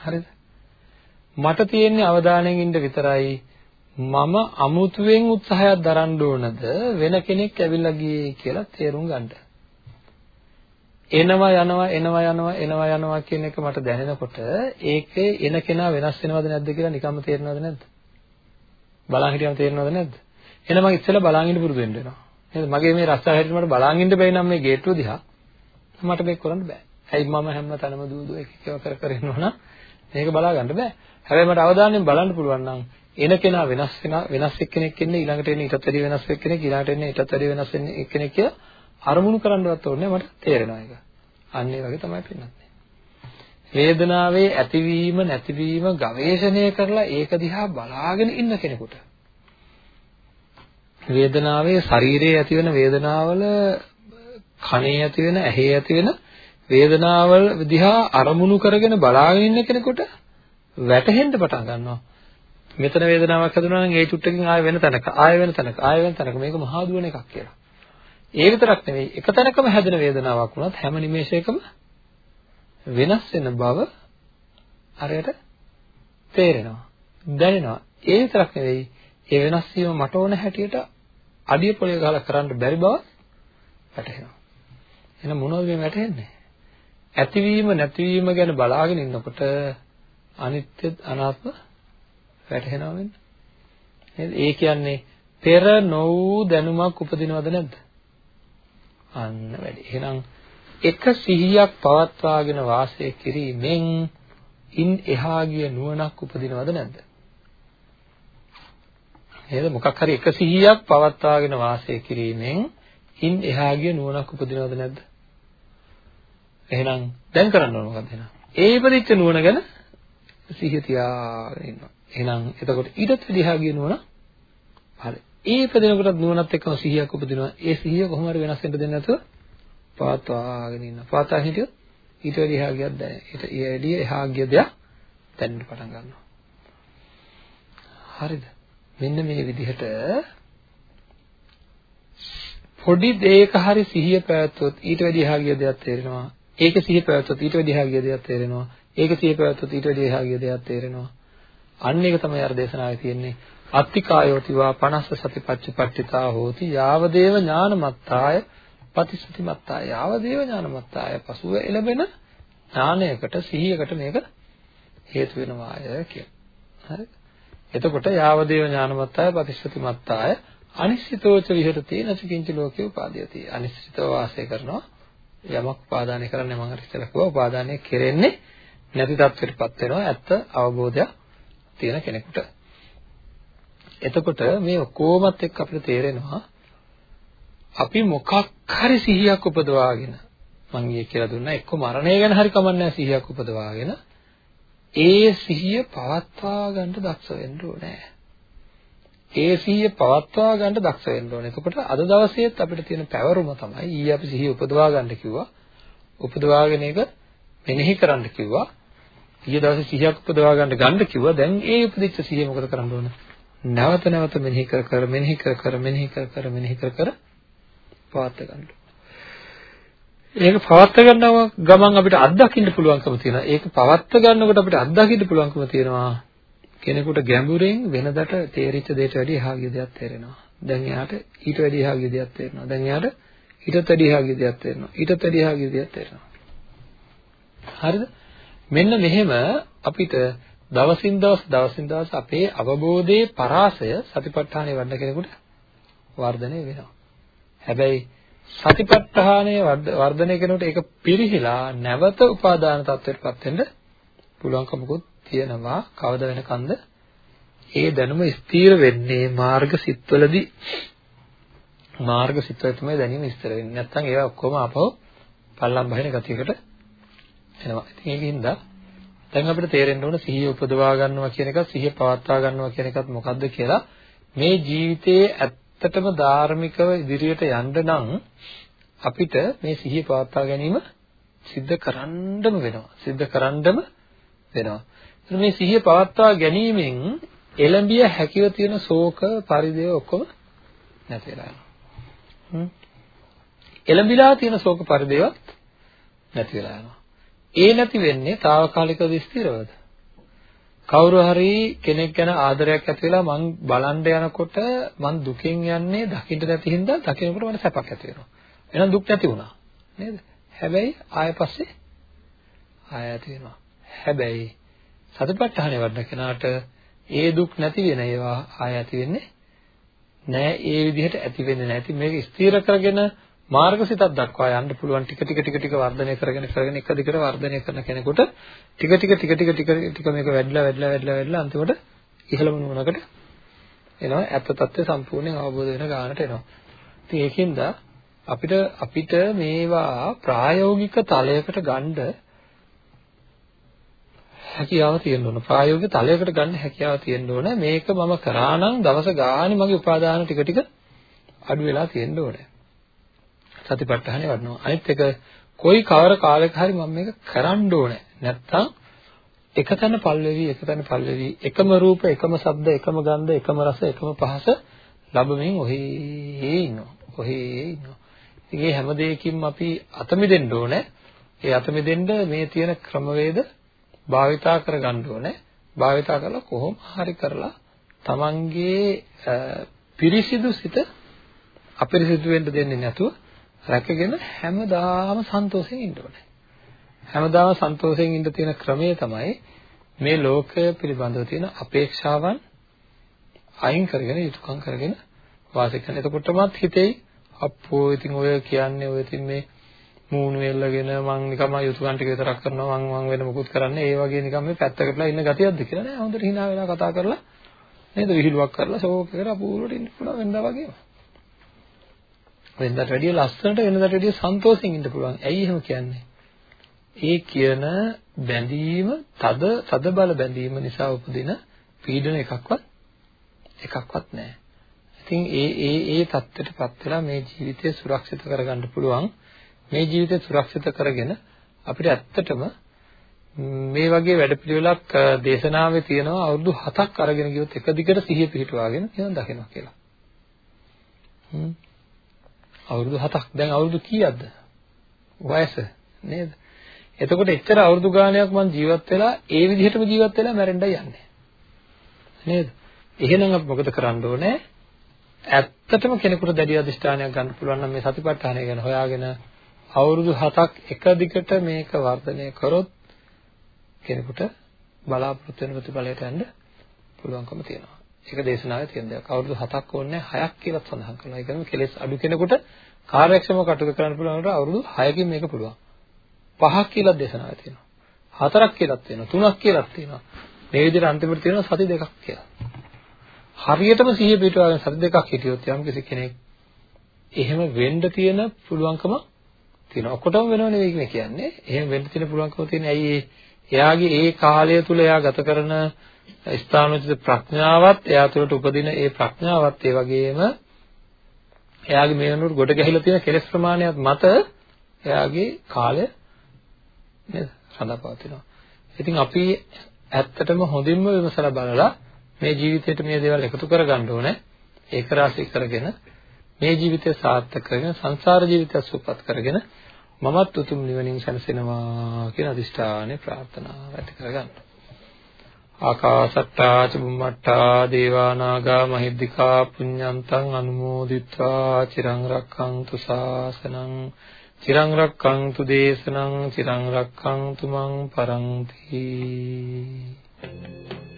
හරිද? මට තියෙන්නේ අවධානයෙන් ඉන්න විතරයි මම අමුතුවෙන් උත්සාහයක් දරන්න ඕනද වෙන කෙනෙක් ඇවිල්ලා ගියේ කියලා තේරුම් ගන්න. එනවා යනවා එනවා යනවා එනවා යනවා කියන එක මට දැනෙනකොට ඒකේ එන කෙනා වෙනස් වෙනවද නැද්ද කියලා නිකම්ම තේරෙනවද නැද්ද? බලන් හිටියම තේරෙනවද නැද්ද? එහෙනම් මම ඉස්සෙල්ලා බලන් ඉන්න පුරුදු වෙන්න වෙනවා. නේද? මගේ මේ රස්තාව හැටියට මට බලන් ඉන්න බැයි නම් මේ ගේට්ටුව දිහා මට මේක කරන්න බෑ. ඇයි මම හැම තැනම දූ දූ එක එක කර කර ඉන්නවනම් මේක බලා ගන්න බෑ. හැබැයි මට අවධානයෙන් බලන්න පුළුවන් නම් එන කෙනා වෙනස් වෙන වෙනස් එක්කෙනෙක් ඉන්නේ ඊළඟට එන්නේ ඊටත් වැඩි වෙනස් එක්කෙනෙක් ඊළඟට එන්නේ ඊටත් වැඩි වෙනස් වෙන්නේ එක්කෙනෙක් කියලා අරමුණු කරන්නවත් ඕනේ මට තේරෙනවා ඒක. අන්න ඒ වගේ තමයි පින්නන්නේ. වේදනාවේ ඇතිවීම නැතිවීම ගවේෂණය කරලා ඒක දිහා බලාගෙන ඉන්න කෙනෙකුට. වේදනාවේ ශරීරයේ ඇතිවෙන වේදනාවල කනේ ඇති වෙන ඇහි ඇති වෙන වේදනාවල් දිහා අරමුණු කරගෙන බලාගෙන ඉන්න කෙනෙකුට වැටහෙන්න පටන් ගන්නවා. මෙතන වේදනාවක් හදුනා නම් ඒ චුට්ටකින් ආය වෙන තැනක ආය වෙන තැනක ආය වෙන තැනක. මේක මහා දුවන එකක් කියලා. ඒ විතරක් නෙවෙයි එක තැනකම හැදෙන වේදනාවක් වුණත් හැම නිමේෂයකම වෙනස් වෙන බව අරයට තේරෙනවා දැනෙනවා. ඒ විතරක් නෙවෙයි ඒ වෙනස් වීම මට ඕන හැටියට අඩිය පොළේ ගහලා කරන්න බැරි බව වැටහෙනවා. එහෙනම් මොනවද මේ වැටහෙන්නේ? ඇතිවීම නැතිවීම ගැන බලාගෙන ඉන්නකොට අනිත්‍ය අනාත්ම වැටහෙනවා වෙන්න. නේද? ඒ කියන්නේ පෙර නොවූ දැනුමක් උපදිනවද නැද්ද? අන්න වැඩි. එහෙනම් එක සිහියක් පවත්වාගෙන වාසය කිරීමෙන් ඉන් එහා ගිය නුවණක් උපදිනවද නැද්ද? නේද? මොකක් හරි එක සිහියක් පවත්වාගෙන වාසය කිරීමෙන් ඉන් එහා ගිය නුවණක් උපදිනවද නැද්ද? එහෙනම් දැන් කරන්න ඕන මොකක්ද එහෙනම්? ඒ ඉපදිච්ච නුවණ ගැන සිහිය තියාගෙන ඉන්නවා. එහෙනම් එතකොට ඊටත් විදිහා ගිය නුවණ හරි. ඒ ඉපදෙනකොටත් නුවණත් එක්කම සිහියක් උපදිනවා. ඒ සිහිය කොහොම හරි වෙනස් වෙන්න දෙන්නේ නැතුව පවත්වාගෙන ඉන්නවා. පවත්වා හිටියොත් ඊට වැඩි එහා ගියක් දැනෙන. ඊට වැඩි එහා ගිය දෙයක් දැනෙන්න පටන් ගන්නවා. හරිද? මෙන්න මේ විදිහට පොඩි දෙයක හරි සිහිය පැවැත්වුවොත් ඊට වැඩි එහා ගිය දෙයක් තේරෙනවා. ඒකේ සිහිය පැවැත්වුවොත් ඊට වැඩි එහා ගිය දෙයක් තේරෙනවා. ඒක සිහිය පැවැත්වුවොත් ඊට වැඩි එහා ගිය දෙයක් තේරෙනවා. අන්න ඒක තමයි අර දේශනාවේ තියෙන්නේ. අත්තිකායෝතිවා 50 සතිපච්චපට්ඨිතා හෝති යාවදේව ඥානමත්තාය පටිසතිමත්තාය යාවදේව ඥානමත්තාය පසුව එළබෙන ඥානයකට සිහියකට මේක හේතු වෙනවාය කියන. හරි. එතකොට යාවදේව ඥානමත්තාය පටිසතිමත්තාය අනිශ්චිතෝච විහෙරති නචකින්ච ලෝකේ උපාදීයති. අනිශ්චිතව වාසය කරනවා යමක් උපාදානය කරන්නේ මම අර ඉස්සෙල්ලා කිව්වා උපාදානය කෙරෙන්නේ නැති තත්ත්වයටපත් වෙනවා ඇත්ත අවබෝධයක් තියෙන කෙනෙකුට. එතකොට මේ ඔක්කොමත් එක්ක අපිට තේරෙනවා අපි මොකක් හරි සිහියක් උපදවාගෙන මම ඊයේ කියලා දුන්නා එක්ක මරණය ගැන හරි කමන්නේ සිහියක් උපදවාගෙන ඒ සිහිය පවත්වා ගන්න දක්ෂ වෙන්න ඕනේ. ඒ සිහිය පවත්වා ගන්න දක්ෂ වෙන්න ඕනේ. එතකොට අද දවසේත් අපිට තියෙන පැවරුම තමයි ඊයේ අපි සිහිය උපදවා ගන්න කිව්වා. උපදවාගෙන ඒක මෙනෙහි කරන්න කිව්වා. ඊයේ දවසේ සිහියක් උපදවා ගන්න ගන්න කිව්වා. දැන් ඒ උපදිච්ච සිහිය මොකද කරන්න ඕන? නැවත නැවත මෙනෙහි කර කර මෙනෙහි කර කර මෙනෙහි කර කර මෙනෙහි කර කර පවත්වා ගන්න. ඒක පවත්වා ගන්නව ගමන් අපිට අත්දකින්න පුළුවන්කම තියෙනවා. ඒක පවත්වා ගන්නකොට අපිට අත්දකින්න පුළුවන්කම තියෙනවා. කෙනෙකුට ගැඹුරෙන් වෙනදට තේරිච්ච දෙයට වැඩිය එහා ගිය දෙයක් තේරෙනවා. දැන් එයාට ඊට වැඩිය එහා ගිය දෙයක් තේරෙනවා. දැන් එයාට ඊටත් වැඩිය එහා ගිය දෙයක් තේරෙනවා. ඊටත් වැඩිය එහා ගිය දෙයක් තේරෙනවා. හරිද? මෙන්න මෙහෙම අපිට දවසින් දවස දවසින් දවස අපේ අවබෝධයේ පරාසය සතිපට්ඨානය වඩන කෙනෙකුට වර්ධනය වෙනවා. හැබැයි සතිපට්ඨානය වර්ධනය කරනකොට ඒක පිරිහිලා නැවත උපාදාන තත්ත්වයටපත් වෙන්න පුළුවන්කමකුත් තියෙනවා. කවද වෙනකන්ද? ඒ දැනුම ස්ථීර වෙන්නේ මාර්ග සිත්වලදී මාර්ග සිත්වල තමයි දැනීම ස්ථිර වෙන්නේ. නැත්නම් ඒවා ඔක්කොම අපව පල්ලම් බහින ගතියකට එනවා. ඉතින් ඒකින්ද දැන් අපිට තේරෙන්න ඕන සිහිය උපදවා ගන්නවා කියන එකත් සිහිය පවත්වා ගන්නවා කියන එකත් මොකද්ද කියලා මේ ජීවිතයේ ඇත්තටම ධාර්මිකව ඉදිරියට යන්න නම් අපිට මේ සිහිය පවත්වා ගැනීම සිද්ධ කරන්නම වෙනවා. සිද්ධ කරන්නම වෙනවා. මේ සිහිය පවත්වා ගැනීමෙන් එළඹිය හැකිව තියෙන ශෝක පරිදේව ඔක්කොම නැති වෙලා යනවා. එළඹිලා තියෙන ශෝක පරිදේවත් නැති වෙලා යනවා. ඒ නැති වෙන්නේ తాවකාලිකව ස්ථිරවද? කවුරු හරි කෙනෙක් ගැන ආදරයක් ඇති වෙලා මං බලන්න යනකොට මං දුකෙන් යන්නේ දකින්න නැති හින්දා දකිනකොට මට සැපක් ඇති වෙනවා. එහෙනම් දුක් නැති වුණා. නේද? හැබැයි ආය පස්සේ ආය ඇති වෙනවා. හැබැයි සතිපට්ඨානය වඩන කෙනාට ඒ දුක් නැති වෙන ඒවා ආය ඇති වෙන්නේ නෑ ඒ විදිහට ඇති වෙන්නේ නැති මේක ස්ථිර කරගෙන මාර්ගසිතක් දක්වා යන්න පුළුවන් ටික ටික ටික ටික වර්ධනය කරගෙන කරගෙන එක දිගට වර්ධනය කරන කෙනෙකුට ටික ටික ටික ටික ටික ටික මේක වැඩිලා වැඩිලා වැඩිලා වැඩිලා අන්තිමට ඉහළම නුවණකට එනවා ඇත්ත తත්ත්වය සම්පූර්ණයෙන් අවබෝධ වෙන ගානට එනවා. ඉතින් ඒකෙන්ද අපිට අපිට මේවා ප්‍රායෝගික තලයකට ගන්න හැකියාව තියෙන්න ඕන. ප්‍රායෝගික තලයකට ගන්න හැකියාව තියෙන්න ඕන. මේක මම කරා නම් දවස ගානේ මගේ උපාදාන ටික ටික අඩු වෙලා තියෙන්න ඕනේ. සතිපට්ඨානෙ වඩනවා. අනිත් එක කොයි කවර කාලයක හරි මම මේක කරන්න ඕනේ. නැත්තම් එකතැන පල්වෙවි එකතැන පල්වෙවි එකම රූප එකම ශබ්ද එකම ගන්ධ එකම රස එකම පහස ලැබෙමින් ඔහේ ඉන්නවා. ඔහේ ඉන්නවා. ඉතින් මේ හැම දෙයකින්ම අපි අත මිදෙන්න ඕනේ. ඒ අත මිදෙන්න මේ තියෙන ක්‍රමවේද භාවිතා කරගන්න ඕනේ. භාවිතා කරලා කොහොම හරි කරලා තමන්ගේ පිරිසිදු සිත අපිරිසිදු වෙන්න දෙන්නේ නැතුව රැකගෙන හැමදාම සන්තෝෂයෙන් ඉන්න ඕනේ. හැමදාම සන්තෝෂයෙන් ඉන්න තියෙන ක්‍රමය තමයි මේ ලෝකය පිළිබඳව තියෙන අපේක්ෂාවන් අයින් කරගෙන යුතුයකම් කරගෙන වාසය කරන. එතකොටමත් හිතෙයි අප්පෝ ඉතින් ඔය කියන්නේ ඔය ඉතින් මේ මූණු එල්ලගෙන මං නිකම්ම යුතුයකම් ටික විතරක් කරනවා මං මං වෙන මොකුත් කරන්නේ ඒ වගේ නිකම් මේ පැත්තකටලා ඉන්න ගතියක්ද කියලා නෑ හොඳට hina වෙලා කතා කරලා නේද විහිළුවක් කරලා ෂෝක් එකකට අපූර්වට ඉන්න පුළුවන් වෙනදා වගේම වෙනදාට වැඩිය ලස්සනට වෙනදාට වැඩිය සන්තෝෂෙන් ඉන්න පුළුවන් ඇයි එහෙම කියන්නේ ඒ කියන බැඳීම තද තද බල බැඳීම නිසා උපදින පීඩන එකක්වත් එකක්වත් නැහැ ඉතින් ඒ ඒ ඒ தත්ත්වයටපත් වෙලා මේ ජීවිතය සුරක්ෂිත කරගන්න පුළුවන් මේ ජීවිතය සුරක්ෂිත කරගෙන අපිට ඇත්තටම මේ වගේ වැඩපිළිවෙලක් දේශනාවේ තියෙනවා අවුරුදු 7ක් අරගෙන ගියොත් එක දිගට සිහිය පිහිටුවාගෙන නිවන් දකිනවා කියලා. හ්ම්. අවුරුදු 7ක් දැන් අවුරුදු කීයක්ද? වයස නේද? එතකොට එච්චර අවුරුදු ගාණයක් මම ජීවත් වෙලා ඒ විදිහටම ජීවත් වෙලා මැරෙන්නයි යන්නේ. නේද? එහෙනම් අපි මොකද කරන්න ඕනේ? ඇත්තටම කෙනෙකුට දැඩි අධිෂ්ඨානයක් ගන්න පුළුවන් නම් මේ සතිපට්ඨානය ගැන හොයාගෙන අවුරුදු 7ක් එක දිගට මේක වර්ධනය කරොත් කෙනෙකුට බලාපොරොත්තු වෙන ප්‍රතිඵලයට යන්න පුළුවන්කම තියෙනවා. ඒක දේශනාවේ තියෙන දෙයක්. අවුරුදු 7ක් ඕනේ 6ක් කියලා සඳහන් කරනවා. ඒ කියන්නේ කෙලෙස් අඩු කෙනෙකුට කාර්යක්ෂමව කටයුතු කරන්න පුළුවන් අවුරුදු 6කින් මේක පුළුවන්. 5ක් කියලා දේශනාවේ තියෙනවා. 4ක් කියලා තියෙනවා. 3ක් කියලා තියෙනවා. මේ විදිහට අන්තිමට තියෙනවා සති දෙකක් කියලා. හරියටම සිහිය පිටවගෙන සති දෙකක් හිටියොත් යම් කෙනෙක් එහෙම වෙන්න තියෙන පුළුවන්කම තියෙනවා. ඔක්කොටම වෙනව නෙවෙයි කියන්නේ. එහෙම වෙන්න තියෙන පුළුවන්කම තියෙන ඇයි එයාගේ ඒ කාලය තුල එයා ගත කරන ස්ථානෝචිත ප්‍රඥාවත් එයා තුළට උපදින ඒ ප්‍රඥාවත් ඒ වගේම එයාගේ මේ වෙනුවට ගොඩ ගැහිලා තියෙන කෙලෙස් ප්‍රමාණයත් මත එයාගේ කාලය නේද සඳහපවතිනවා. ඉතින් අපි ඇත්තටම හොඳින්ම විමසලා බලලා මේ ජීවිතේට මේ දේවල් එකතු කරගන්න ඕනේ. ඒක රාශී කරගෙන මේ ජීවිතය සාර්ථක කරගෙන සංසාර ජීවිතය සුවපත් කරගෙන මමත් උතුම් නිවනින් සැනසෙනවා කියන අදිෂ්ඨානය ප්‍රාර්ථනාව ඇති කරගන්න. ආකාසට්ටා චුම්මට්ටා දේවා නාග මහිද්దికා පුඤ්ඤන්තං අනුමෝදිත්වා චිරං රක්ඛන්තු ශාසනං චිරං රක්ඛන්තු දේශනං චිරං රක්ඛන්තු මං පරන්ති Thank you.